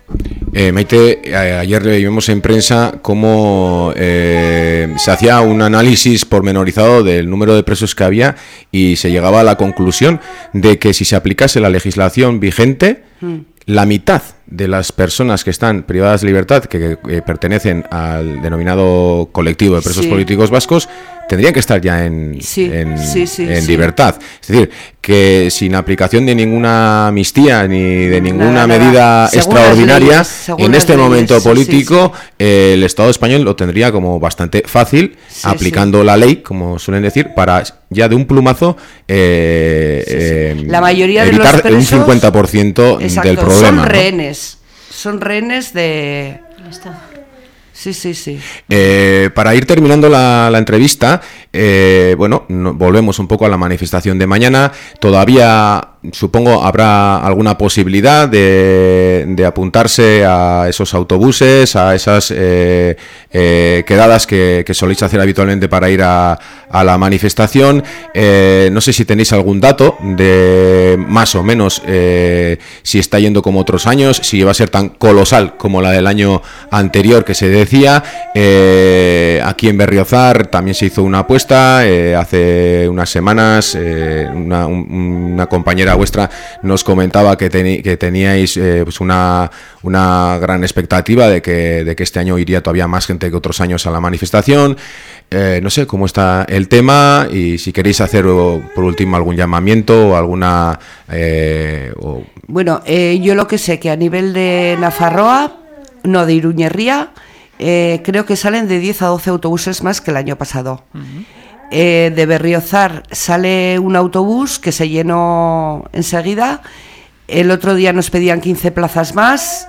Eh, Maite, eh, ayer vimos en prensa cómo eh, se hacía un análisis pormenorizado del número de presos que había y se llegaba a la conclusión de que si se aplicase la legislación vigente, mm. la mitad de las personas que están privadas de libertad, que, pertenecen al denominado colectivo de presos políticos vascos, tendrían que estar ya en, en, libertad. Es decir, que sin aplicación de ninguna amnistía ni de ninguna medida extraordinaria, en este momento político, el Estado español lo tendría como bastante fácil, aplicando la ley, como suelen decir, para ya de un plumazo eh, eh, la mayoría evitar de los un 50% del problema. Son rehenes, son rehenes de... Sí, sí, sí. Eh, para ir terminando la, entrevista, eh, bueno, volvemos un poco a la manifestación de mañana. Todavía supongo habrá alguna posibilidad de, apuntarse a esos autobuses, a esas eh, eh, quedadas que, soléis hacer habitualmente para ir a, la manifestación. No sé si tenéis algún dato de más o menos si está yendo como otros años, si va a ser tan colosal como la del año anterior que se decía. aquí en Berriozar también se hizo una apuesta hace unas semanas, una compañera vuestra nos comentaba que, que teníais eh, pues una, una gran expectativa de que, de que este año iría todavía más gente que otros años a la manifestación. Eh, no sé cómo está el tema y si queréis hacer por último algún llamamiento o alguna... Eh, bueno, yo lo que sé que a nivel de Nafarroa, no de Iruñería, creo que salen de 10 a 12 autobuses más que el año pasado. Eh, de Berriozar sale un autobús que se llenó enseguida. El otro día nos pedían 15 plazas más.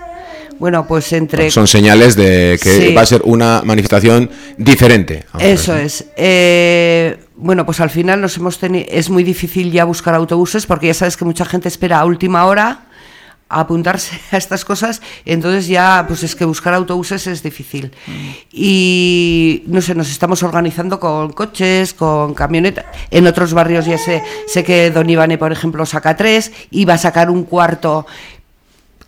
Bueno, pues entre... Son señales de que va a ser una manifestación diferente. Eso es. Eh, bueno, pues al final nos hemos tenido... Es muy difícil ya buscar autobuses porque ya sabes que mucha gente espera a última hora apuntarse a estas cosas, entonces ya, pues es que buscar autobuses es difícil. Y no sé, nos estamos organizando con coches, con camionetas. En otros barrios ya sé, sé que Don Ivane, por ejemplo, saca tres, iba a sacar un cuarto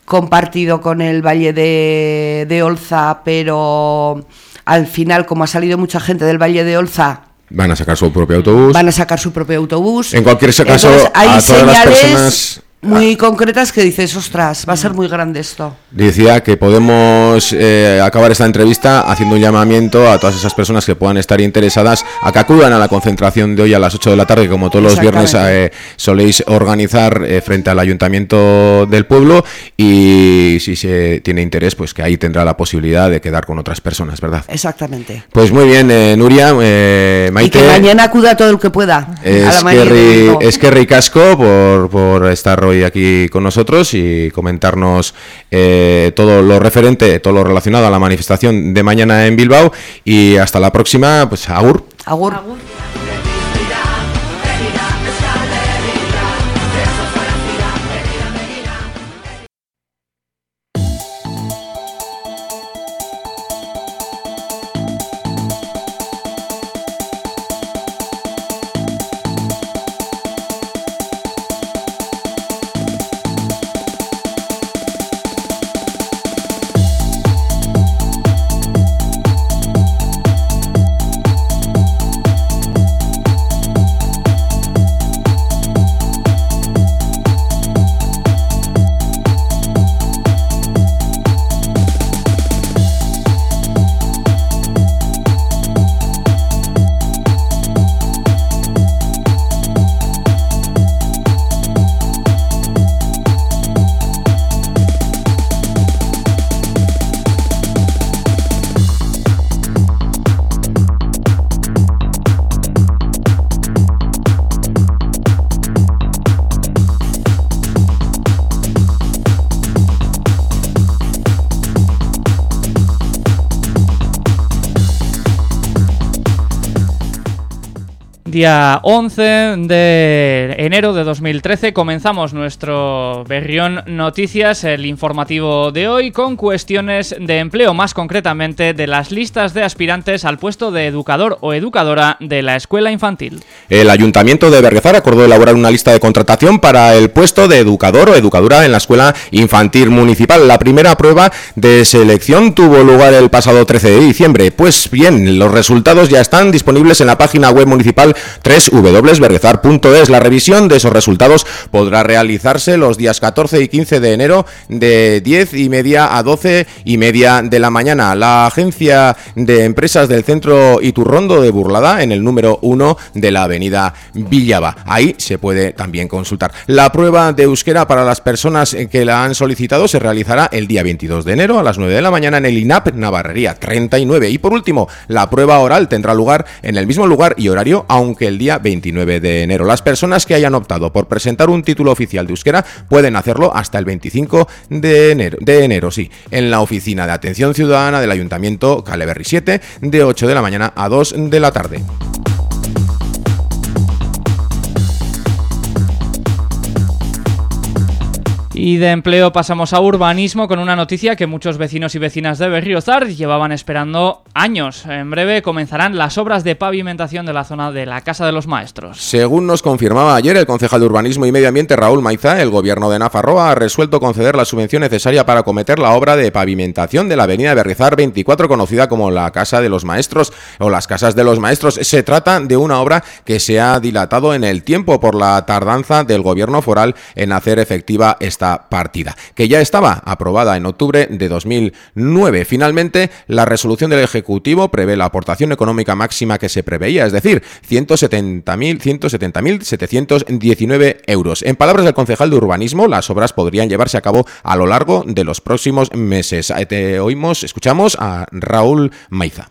compartido con el Valle de, de Olza, pero al final, como ha salido mucha gente del Valle de Olza, Van a sacar su propio autobús. Van a sacar su propio autobús. En cualquier caso, a todas las personas muy concretas que dices, ostras, va a ser muy grande esto. Decía que podemos eh, acabar esta entrevista haciendo un llamamiento a todas esas personas que puedan estar interesadas a que acudan a la concentración de hoy a las 8 de la tarde, como todos los viernes eh, soléis organizar eh, frente al ayuntamiento del pueblo y si se tiene interés, pues que ahí tendrá la posibilidad de quedar con otras personas, ¿verdad? Exactamente. Pues muy bien, Nuria, Maite. Y que mañana acuda todo el que pueda. Es, que, es que ricasco por, por estar hoy aquí con nosotros y comentarnos eh, todo lo referente, todo lo relacionado a la manifestación de mañana en Bilbao. Y hasta la próxima, pues agur. Agur. Día 11 de enero de 2013 comenzamos nuestro Berrión Noticias, el informativo de hoy, con cuestiones de empleo, más concretamente de las listas de aspirantes al puesto de educador o educadora de la escuela infantil. El Ayuntamiento de Berriozar acordó elaborar una lista de contratación para el puesto de educador o educadora en la escuela infantil municipal. La primera prueba de selección tuvo lugar el pasado 13 de diciembre. Pues bien, los resultados ya están disponibles en la página web municipal www.berguezar.es. La revisión de esos resultados podrá realizarse los días 14 y 15 de enero de 10 y media a 12 y media de la mañana. La agencia de empresas del centro Iturrondo de Burlada, en el número 1 de la avenida Villaba. Ahí se puede también consultar. La prueba de euskera para las personas que la han solicitado se realizará el día 22 de enero a las 9 de la mañana en el INAP Navarrería 39. Y por último, la prueba oral tendrá lugar en el mismo lugar y horario, aunque el día 29 de enero. Las personas que hayan optado por presentar un título oficial de euskera pueden hacerlo hasta el 25 de enero, de enero sí, en la oficina de atención ciudadana del Ayuntamiento Caleberri 7 de 8 de la mañana a 2 de la tarde. Y de empleo pasamos a urbanismo con una noticia que muchos vecinos y vecinas de Berriozar llevaban esperando años. En breve comenzarán las obras de pavimentación de la zona de la Casa de los Maestros. Según nos confirmaba ayer el concejal de Urbanismo y Medio Ambiente Raúl Maiza, el gobierno de Nafarroa ha resuelto conceder la subvención necesaria para cometer la obra de pavimentación de la avenida Berriozar 24 conocida como la Casa de los Maestros o las Casas de los Maestros. Se trata de una obra que se ha dilatado en el tiempo por la tardanza del gobierno foral en hacer efectiva esta partida, que ya estaba aprobada en octubre de 2009. Finalmente, la resolución del Ejecutivo prevé la aportación económica máxima que se preveía, es decir, 170.719 euros. En palabras del concejal de urbanismo, las obras podrían llevarse a cabo a lo largo de los próximos meses. Eh, te oímos, escuchamos a Raúl Maiza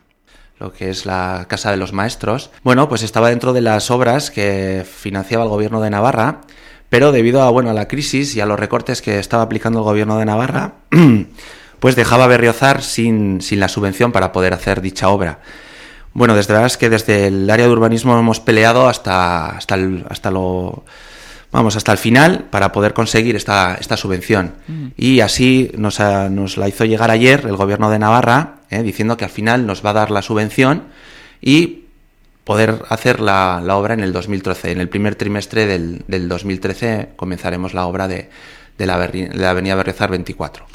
lo que es la Casa de los Maestros. Bueno, pues estaba dentro de las obras que financiaba el gobierno de Navarra pero debido a, bueno, a la crisis y a los recortes que estaba aplicando el gobierno de Navarra, pues dejaba Berriozar sin, sin la subvención para poder hacer dicha obra. Bueno, desde verdad es que desde el área de urbanismo hemos peleado hasta, hasta, hasta lo vamos hasta el final para poder conseguir esta, esta subvención. Mm. Y así nos, nos, la hizo llegar ayer el gobierno de Navarra, eh, diciendo que al final nos va a dar la subvención y poder hacer la, la, obra en el 2013. En el primer trimestre del, del 2013 comenzaremos la obra de, de, la, de la Avenida Berrezar 24.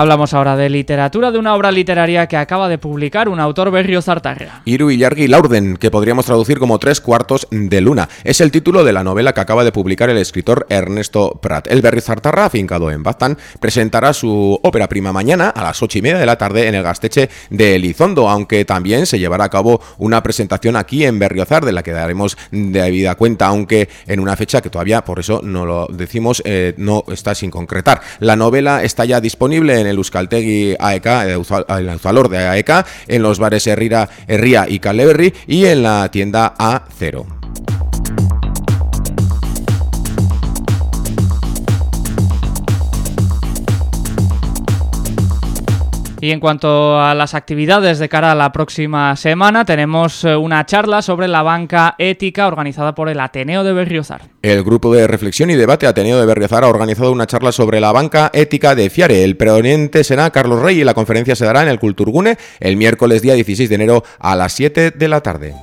Hablamos ahora de literatura, de una obra literaria que acaba de publicar un autor Berrio Zartarra. Iru Illargi Laurden, que podríamos traducir como Tres cuartos de luna. Es el título de la novela que acaba de publicar el escritor Ernesto Prat. El Berrio Zartarra, afincado en Baztán, presentará su ópera prima mañana a las ocho y media de la tarde en el Gasteche de Elizondo, aunque también se llevará a cabo una presentación aquí en Berriozar, de la que daremos debida cuenta, aunque en una fecha que todavía, por eso no lo decimos, eh, no está sin concretar. La novela está ya disponible en el Euskaltegui AEK, el Euskalor de AEK, en los bares Herrira, y Caleberry y en la tienda A0. Y en cuanto a las actividades de cara a la próxima semana, tenemos eh, una charla sobre la banca ética organizada por el Ateneo de Berriozar. El grupo de reflexión y debate Ateneo de Berriozar ha organizado una charla sobre la banca ética de Fiare. El preponente será Carlos Rey y la conferencia se dará en el Culturgune el miércoles día 16 de enero a las 7 de la tarde.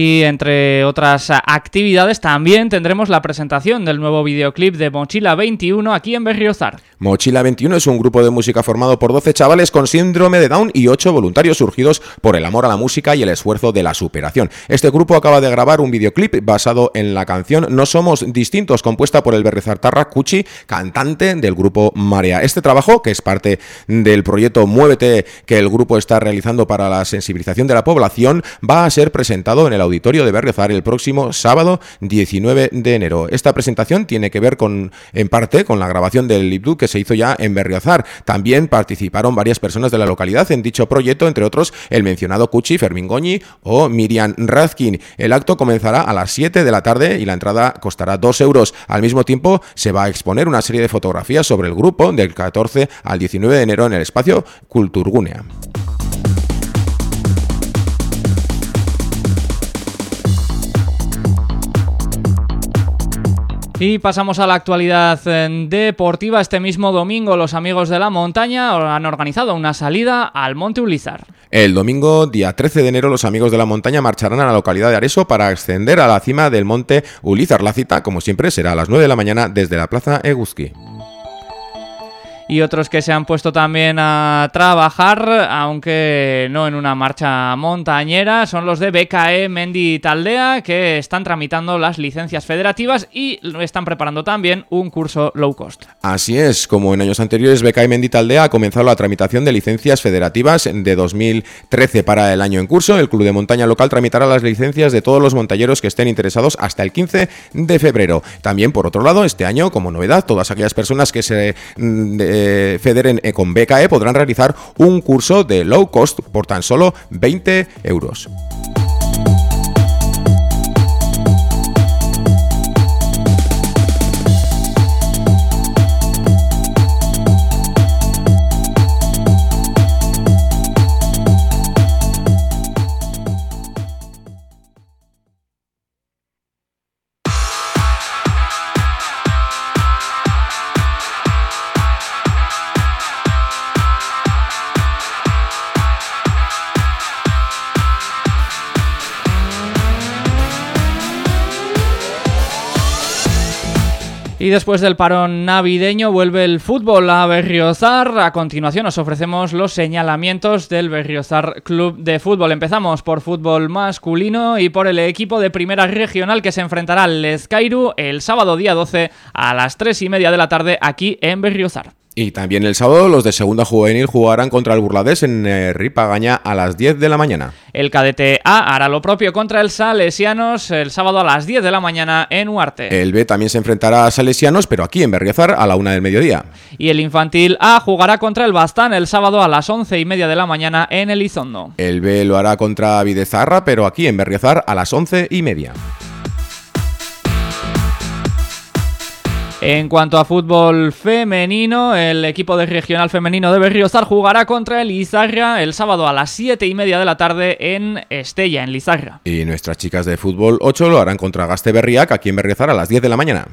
Y entre otras actividades también tendremos la presentación del nuevo videoclip de Mochila 21 aquí en Berriozar. Mochila 21 es un grupo de música formado por 12 chavales con síndrome de Down y 8 voluntarios surgidos por el amor a la música y el esfuerzo de la superación. Este grupo acaba de grabar un videoclip basado en la canción No Somos Distintos, compuesta por el berrizartarra Cuchi, cantante del grupo Marea. Este trabajo, que es parte del proyecto Muévete que el grupo está realizando para la sensibilización de la población, va a ser presentado en el auditorio de Berriozar el próximo sábado 19 de enero. Esta presentación tiene que ver con, en parte, con la grabación del libro que se hizo ya en Berriozar. También participaron varias personas de la localidad en dicho proyecto, entre otros el mencionado Cuchi, Fermín Goñi o Miriam Razkin. El acto comenzará a las 7 de la tarde y la entrada costará 2 euros. Al mismo tiempo, se va a exponer una serie de fotografías sobre el grupo del 14 al 19 de enero en el espacio Culturgunea. Y pasamos a la actualidad eh, deportiva. Este mismo domingo los amigos de la montaña han organizado una salida al Monte Ulizar. El domingo, día 13 de enero, los amigos de la montaña marcharán a la localidad de Areso para ascender a la cima del Monte Ulizar. La cita, como siempre, será a las 9 de la mañana desde la Plaza Eguski y otros que se han puesto también a trabajar, aunque no en una marcha montañera, son los de BKE Mendi Taldea, que están tramitando las licencias federativas y están preparando también un curso low cost. Así es, como en años anteriores, BKE Mendi Taldea ha comenzado la tramitación de licencias federativas de 2013 para el año en curso. El Club de Montaña Local tramitará las licencias de todos los montalleros que estén interesados hasta el 15 de febrero. También, por otro lado, este año, como novedad, todas aquellas personas que se... Mm, eh, eh, con BKE podrán realizar un curso de low cost por tan solo 20 euros. Y después del parón navideño vuelve el fútbol a Berriozar. A continuación os ofrecemos los señalamientos del Berriozar Club de Fútbol. Empezamos por fútbol masculino y por el equipo de primera regional que se enfrentará al Lescairu el sábado día 12 a las 3 y media de la tarde aquí en Berriozar. Y también el sábado los de segunda juvenil jugarán contra el Burladés en eh, Ripagaña a las 10 de la mañana. El cadete A hará lo propio contra el Salesianos el sábado a las 10 de la mañana en Huarte. El B también se enfrentará a Salesianos, pero aquí en Berriozar a la una del mediodía. Y el infantil A jugará contra el Bastán el sábado a las 11 y media de la mañana en Elizondo. El B lo hará contra Videzarra, pero aquí en Berriozar a las 11 y media. En cuanto a fútbol femenino, el equipo de regional femenino de Berriozar jugará contra el Lizarra el sábado a las 7 y media de la tarde en Estella, en Lizarra. Y nuestras chicas de fútbol 8 lo harán contra Gaste Berriac aquí en Berriozar a las 10 de la mañana.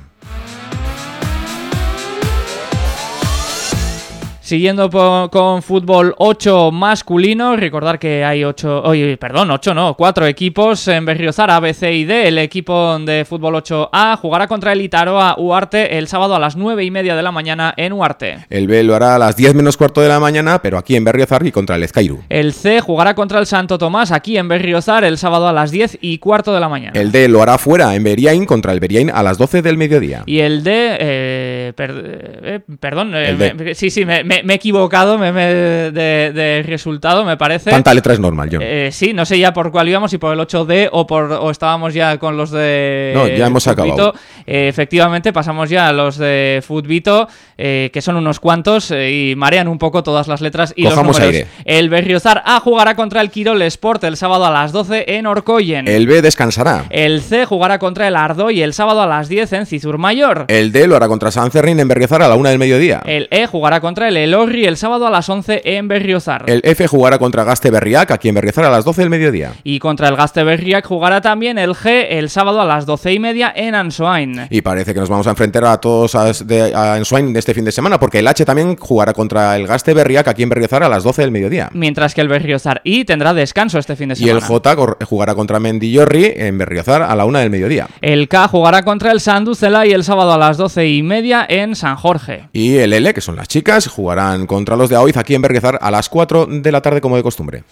Siguiendo con fútbol 8 masculino, recordar que hay 8, oye, perdón, 8 no, 4 equipos en Berriozar, A, B, C y D. El equipo de fútbol 8A jugará contra el Itaroa Uarte el sábado a las 9 y media de la mañana en Uarte. El B lo hará a las 10 menos cuarto de la mañana, pero aquí en Berriozar y contra el Ezcairu. El C jugará contra el Santo Tomás aquí en Berriozar el sábado a las 10 y cuarto de la mañana. El D lo hará fuera en Beriain contra el Beriain a las 12 del mediodía. Y el D, eh, eh, perdón, eh, sí, sí, me me, he equivocado me, de, resultado, me parece. Tanta letra es normal, yo. Eh, sí, no sé ya por cuál íbamos, si por el 8D o por o estábamos ya con los de. No, ya hemos acabado. Eh, efectivamente, pasamos ya a los de Futbito, eh, que son unos cuantos y marean un poco todas las letras y los números. Aire. El Berriozar A jugará contra el Quirol Sport el sábado a las 12 en Orcoyen. El B descansará. El C jugará contra el Ardoy el sábado a las 10 en Cizur Mayor. El D lo hará contra San En Berriozar a la una del mediodía. El E jugará contra el Elorri el sábado a las 11 en Berriozar. El F jugará contra Gaste Berriac aquí en Berriozar a las 12 del mediodía. Y contra el Gaste Berriac jugará también el G el sábado a las 12 y media en Ansoain. Y parece que nos vamos a enfrentar a todos a, a Ansoain este fin de semana, porque el H también jugará contra el Gaste Berriac aquí en Berriozar a las 12 del mediodía. Mientras que el Berriozar I tendrá descanso este fin de semana. Y el J jugará contra Mendillorri en Berriozar a la una del mediodía. El K jugará contra el Sanducela y el sábado a las 12 y media en San Jorge. Y el L, que son las chicas, jugarán contra los de Aoiz aquí en Berriozar a las 4 de la tarde como de costumbre.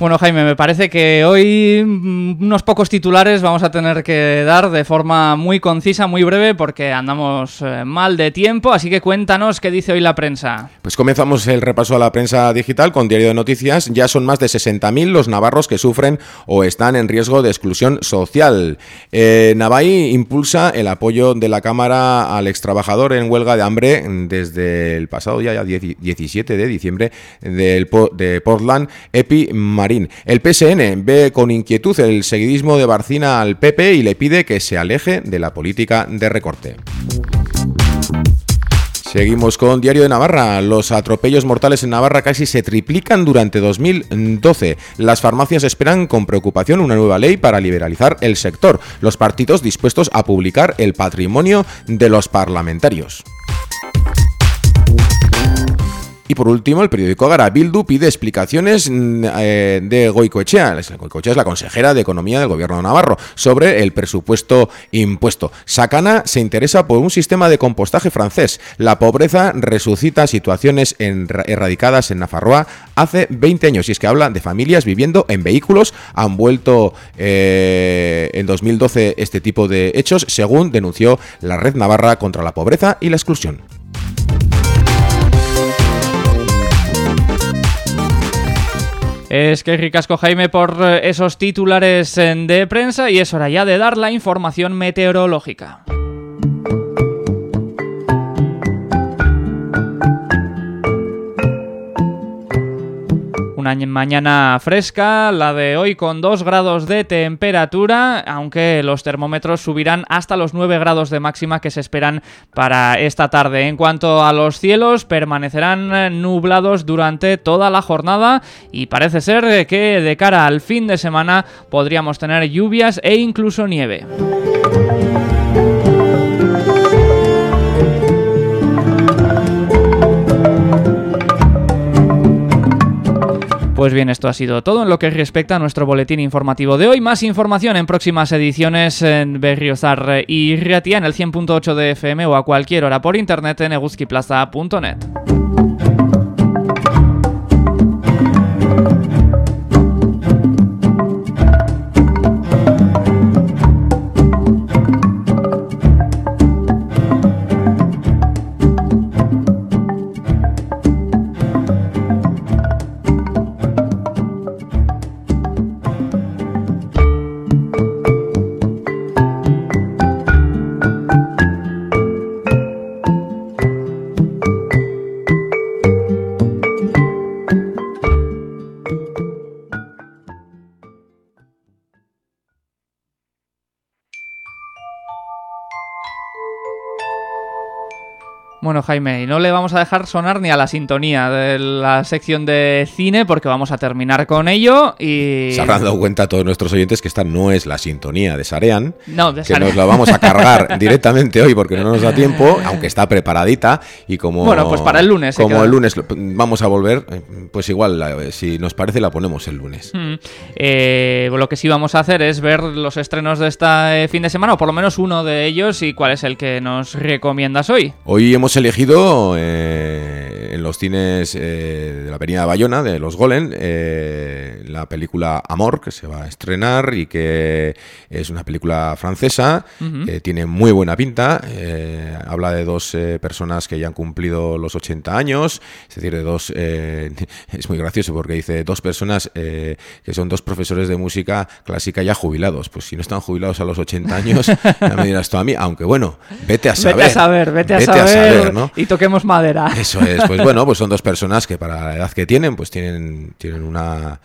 Bueno, Jaime, me parece que hoy mm, unos pocos titulares vamos a tener que dar de forma muy concisa, muy breve, porque andamos eh, mal de tiempo, así que cuéntanos qué dice hoy la prensa. Pues comenzamos el repaso a la prensa digital con Diario de Noticias. Ya son más de 60.000 los navarros que sufren o están en riesgo de exclusión social. Eh, Navai impulsa el apoyo de la Cámara al extrabajador en huelga de hambre desde el pasado día 17 de diciembre de Portland, Epi el PSN ve con inquietud el seguidismo de Barcina al PP y le pide que se aleje de la política de recorte. Seguimos con Diario de Navarra. Los atropellos mortales en Navarra casi se triplican durante 2012. Las farmacias esperan con preocupación una nueva ley para liberalizar el sector. Los partidos dispuestos a publicar el patrimonio de los parlamentarios. Y por último, el periódico Bildu pide explicaciones mm, eh, de Goicoechea. Goicoechea es la consejera de Economía del Gobierno de Navarro sobre el presupuesto impuesto. Sacana se interesa por un sistema de compostaje francés. La pobreza resucita situaciones erradicadas en Nafarroa hace 20 años. Y es que habla de familias viviendo en vehículos. Han vuelto eh, en 2012 este tipo de hechos, según denunció la Red Navarra contra la Pobreza y la Exclusión. Es que ricasco Jaime por eh, esos titulares eh, de prensa y es hora ya de dar la información meteorológica. Una mañana fresca, la de hoy con 2 grados de temperatura, aunque los termómetros subirán hasta los 9 grados de máxima que se esperan para esta tarde. En cuanto a los cielos, permanecerán nublados durante toda la jornada y parece ser que de cara al fin de semana podríamos tener lluvias e incluso nieve. Pues bien, esto ha sido todo en lo que respecta a nuestro boletín informativo de hoy. Más información en próximas ediciones en Berriozar y Riatia en el 100.8 de FM o a cualquier hora por internet en eguzquiplaza.net. Bueno, Jaime, y no le vamos a dejar sonar ni a la sintonía de la sección de cine porque vamos a terminar con ello y... Se habrán dado cuenta todos nuestros oyentes que esta no es la sintonía de Sarean. No, de Que nos la vamos a cargar directamente hoy porque no nos da tiempo, aunque está preparadita y como... Bueno, pues para el lunes. Como el lunes vamos a volver, pues igual, si nos parece la ponemos el lunes. Mm, eh, lo que sí vamos a hacer es ver los estrenos de este fin de semana, o por lo menos uno de ellos, y cuál es el que nos recomiendas hoy. Hoy hemos elegido eh, en los cines eh, de la Avenida Bayona, de los Golem, eh, la película Amor, que se va a estrenar y que es una película francesa, tiene muy buena pinta, habla de dos personas que ya han cumplido los 80 años, es decir, de dos, es muy gracioso porque dice dos personas que son dos profesores de música clásica ya jubilados, pues si no están jubilados a los 80 años, ya me dirás tú a mí, aunque bueno, vete a saber. Vete a saber, vete a saber, y toquemos madera. Eso es, pues bueno, pues son dos personas que para la edad que tienen, pues tienen, tienen una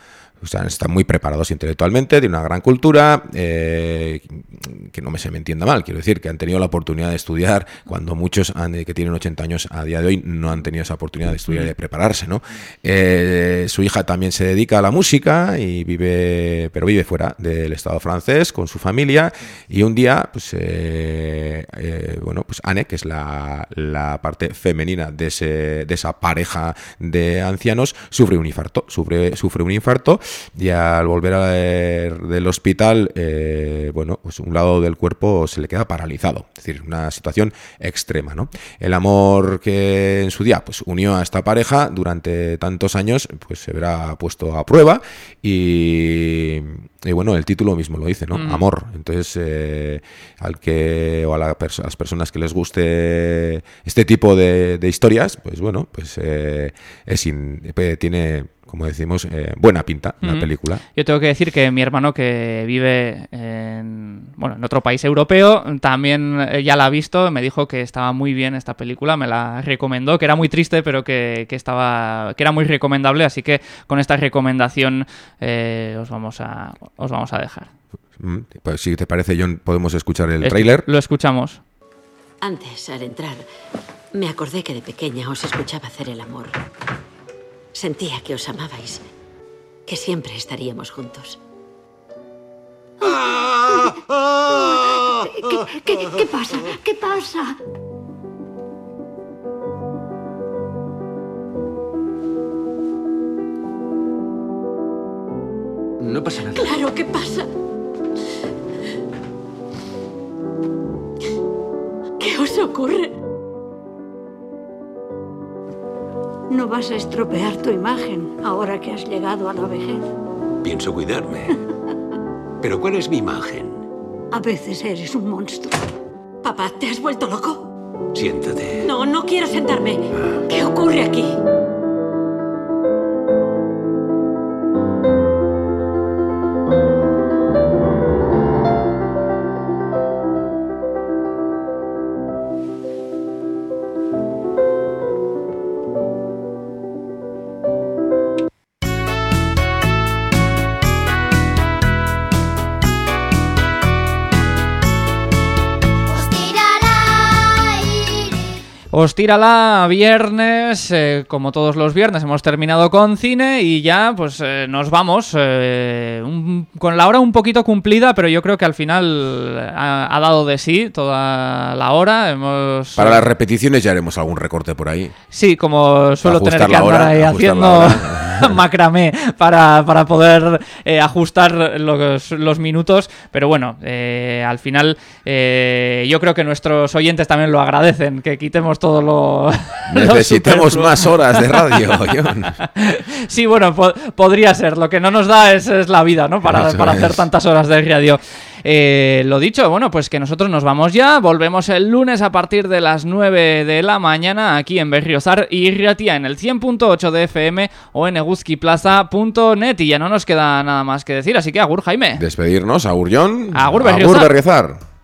están muy preparados intelectualmente, de una gran cultura, eh, que no me se me entienda mal, quiero decir que han tenido la oportunidad de estudiar cuando muchos que tienen 80 años a día de hoy no han tenido esa oportunidad de estudiar y de prepararse, ¿no? Eh, su hija también se dedica a la música y vive, pero vive fuera del Estado francés con su familia. Y un día, pues, eh, bueno, pues Anne, que es la, parte femenina de, ese, de esa pareja de ancianos, sufre un infarto, sufre, sufre un infarto y al volver a, del hospital, eh, bueno, pues un lado del cuerpo se le queda paralizado, es decir, una situación extrema, ¿no? El amor que en su día pues unió a esta pareja durante tantos años, pues se verá puesto a prueba y, bueno, el título mismo lo dice, ¿no? Mm. Amor. Entonces, eh, al que o a, las personas que les guste este tipo de, historias, pues bueno, pues eh, es tiene como decimos, eh, buena pinta la película. Yo tengo que decir que mi hermano que vive en, bueno, en otro país europeo también eh, ya la ha visto, me dijo que estaba muy bien esta película, me la recomendó, que era muy triste, pero que, estaba, que era muy recomendable, así que con esta recomendación eh, os, vamos a, os vamos a dejar. Mm, pues si te parece, John, podemos escuchar el tráiler. Lo escuchamos. Antes, al entrar, me acordé que de pequeña os escuchaba hacer el amor. Sentía que os amabais, que siempre estaríamos juntos. ¿Qué, pasa? ¿Qué pasa? No pasa nada. Claro, ¿qué pasa? ¿Qué os ocurre? No vas a estropear tu imagen ahora que has llegado a la vejez. Pienso cuidarme. ¿Pero cuál es mi imagen? A veces eres un monstruo. Papá, ¿te has vuelto loco? Siéntate. No, no quiero sentarme. ¿Qué ocurre aquí? Os tírala viernes, eh, como todos los viernes, hemos terminado con cine y ya pues eh, nos vamos eh, con la hora un poquito cumplida, pero yo creo que al final ha, dado de sí toda la hora. Hemos, Para las repeticiones ya haremos algún recorte por ahí. Sí, como suelo tener que andar ahí haciendo macramé para, para poder ajustar los, los, minutos, pero bueno, al final yo creo que nuestros oyentes también lo agradecen, que quitemos todo lo... Necesitamos más horas de radio, John. sí, bueno, podría ser. Lo que no nos da es, la vida, ¿no? Para, para hacer tantas horas de radio. Eh, lo dicho, bueno, pues que nosotros nos vamos ya. Volvemos el lunes a partir de las 9 de la mañana aquí en Berriozar y Riatia en el 100.8 de FM o en eguzquiplaza.net. Y ya no nos queda nada más que decir, así que agur, Jaime. Despedirnos, agur, John. Agur, Berriozar. Agur, Berriozar.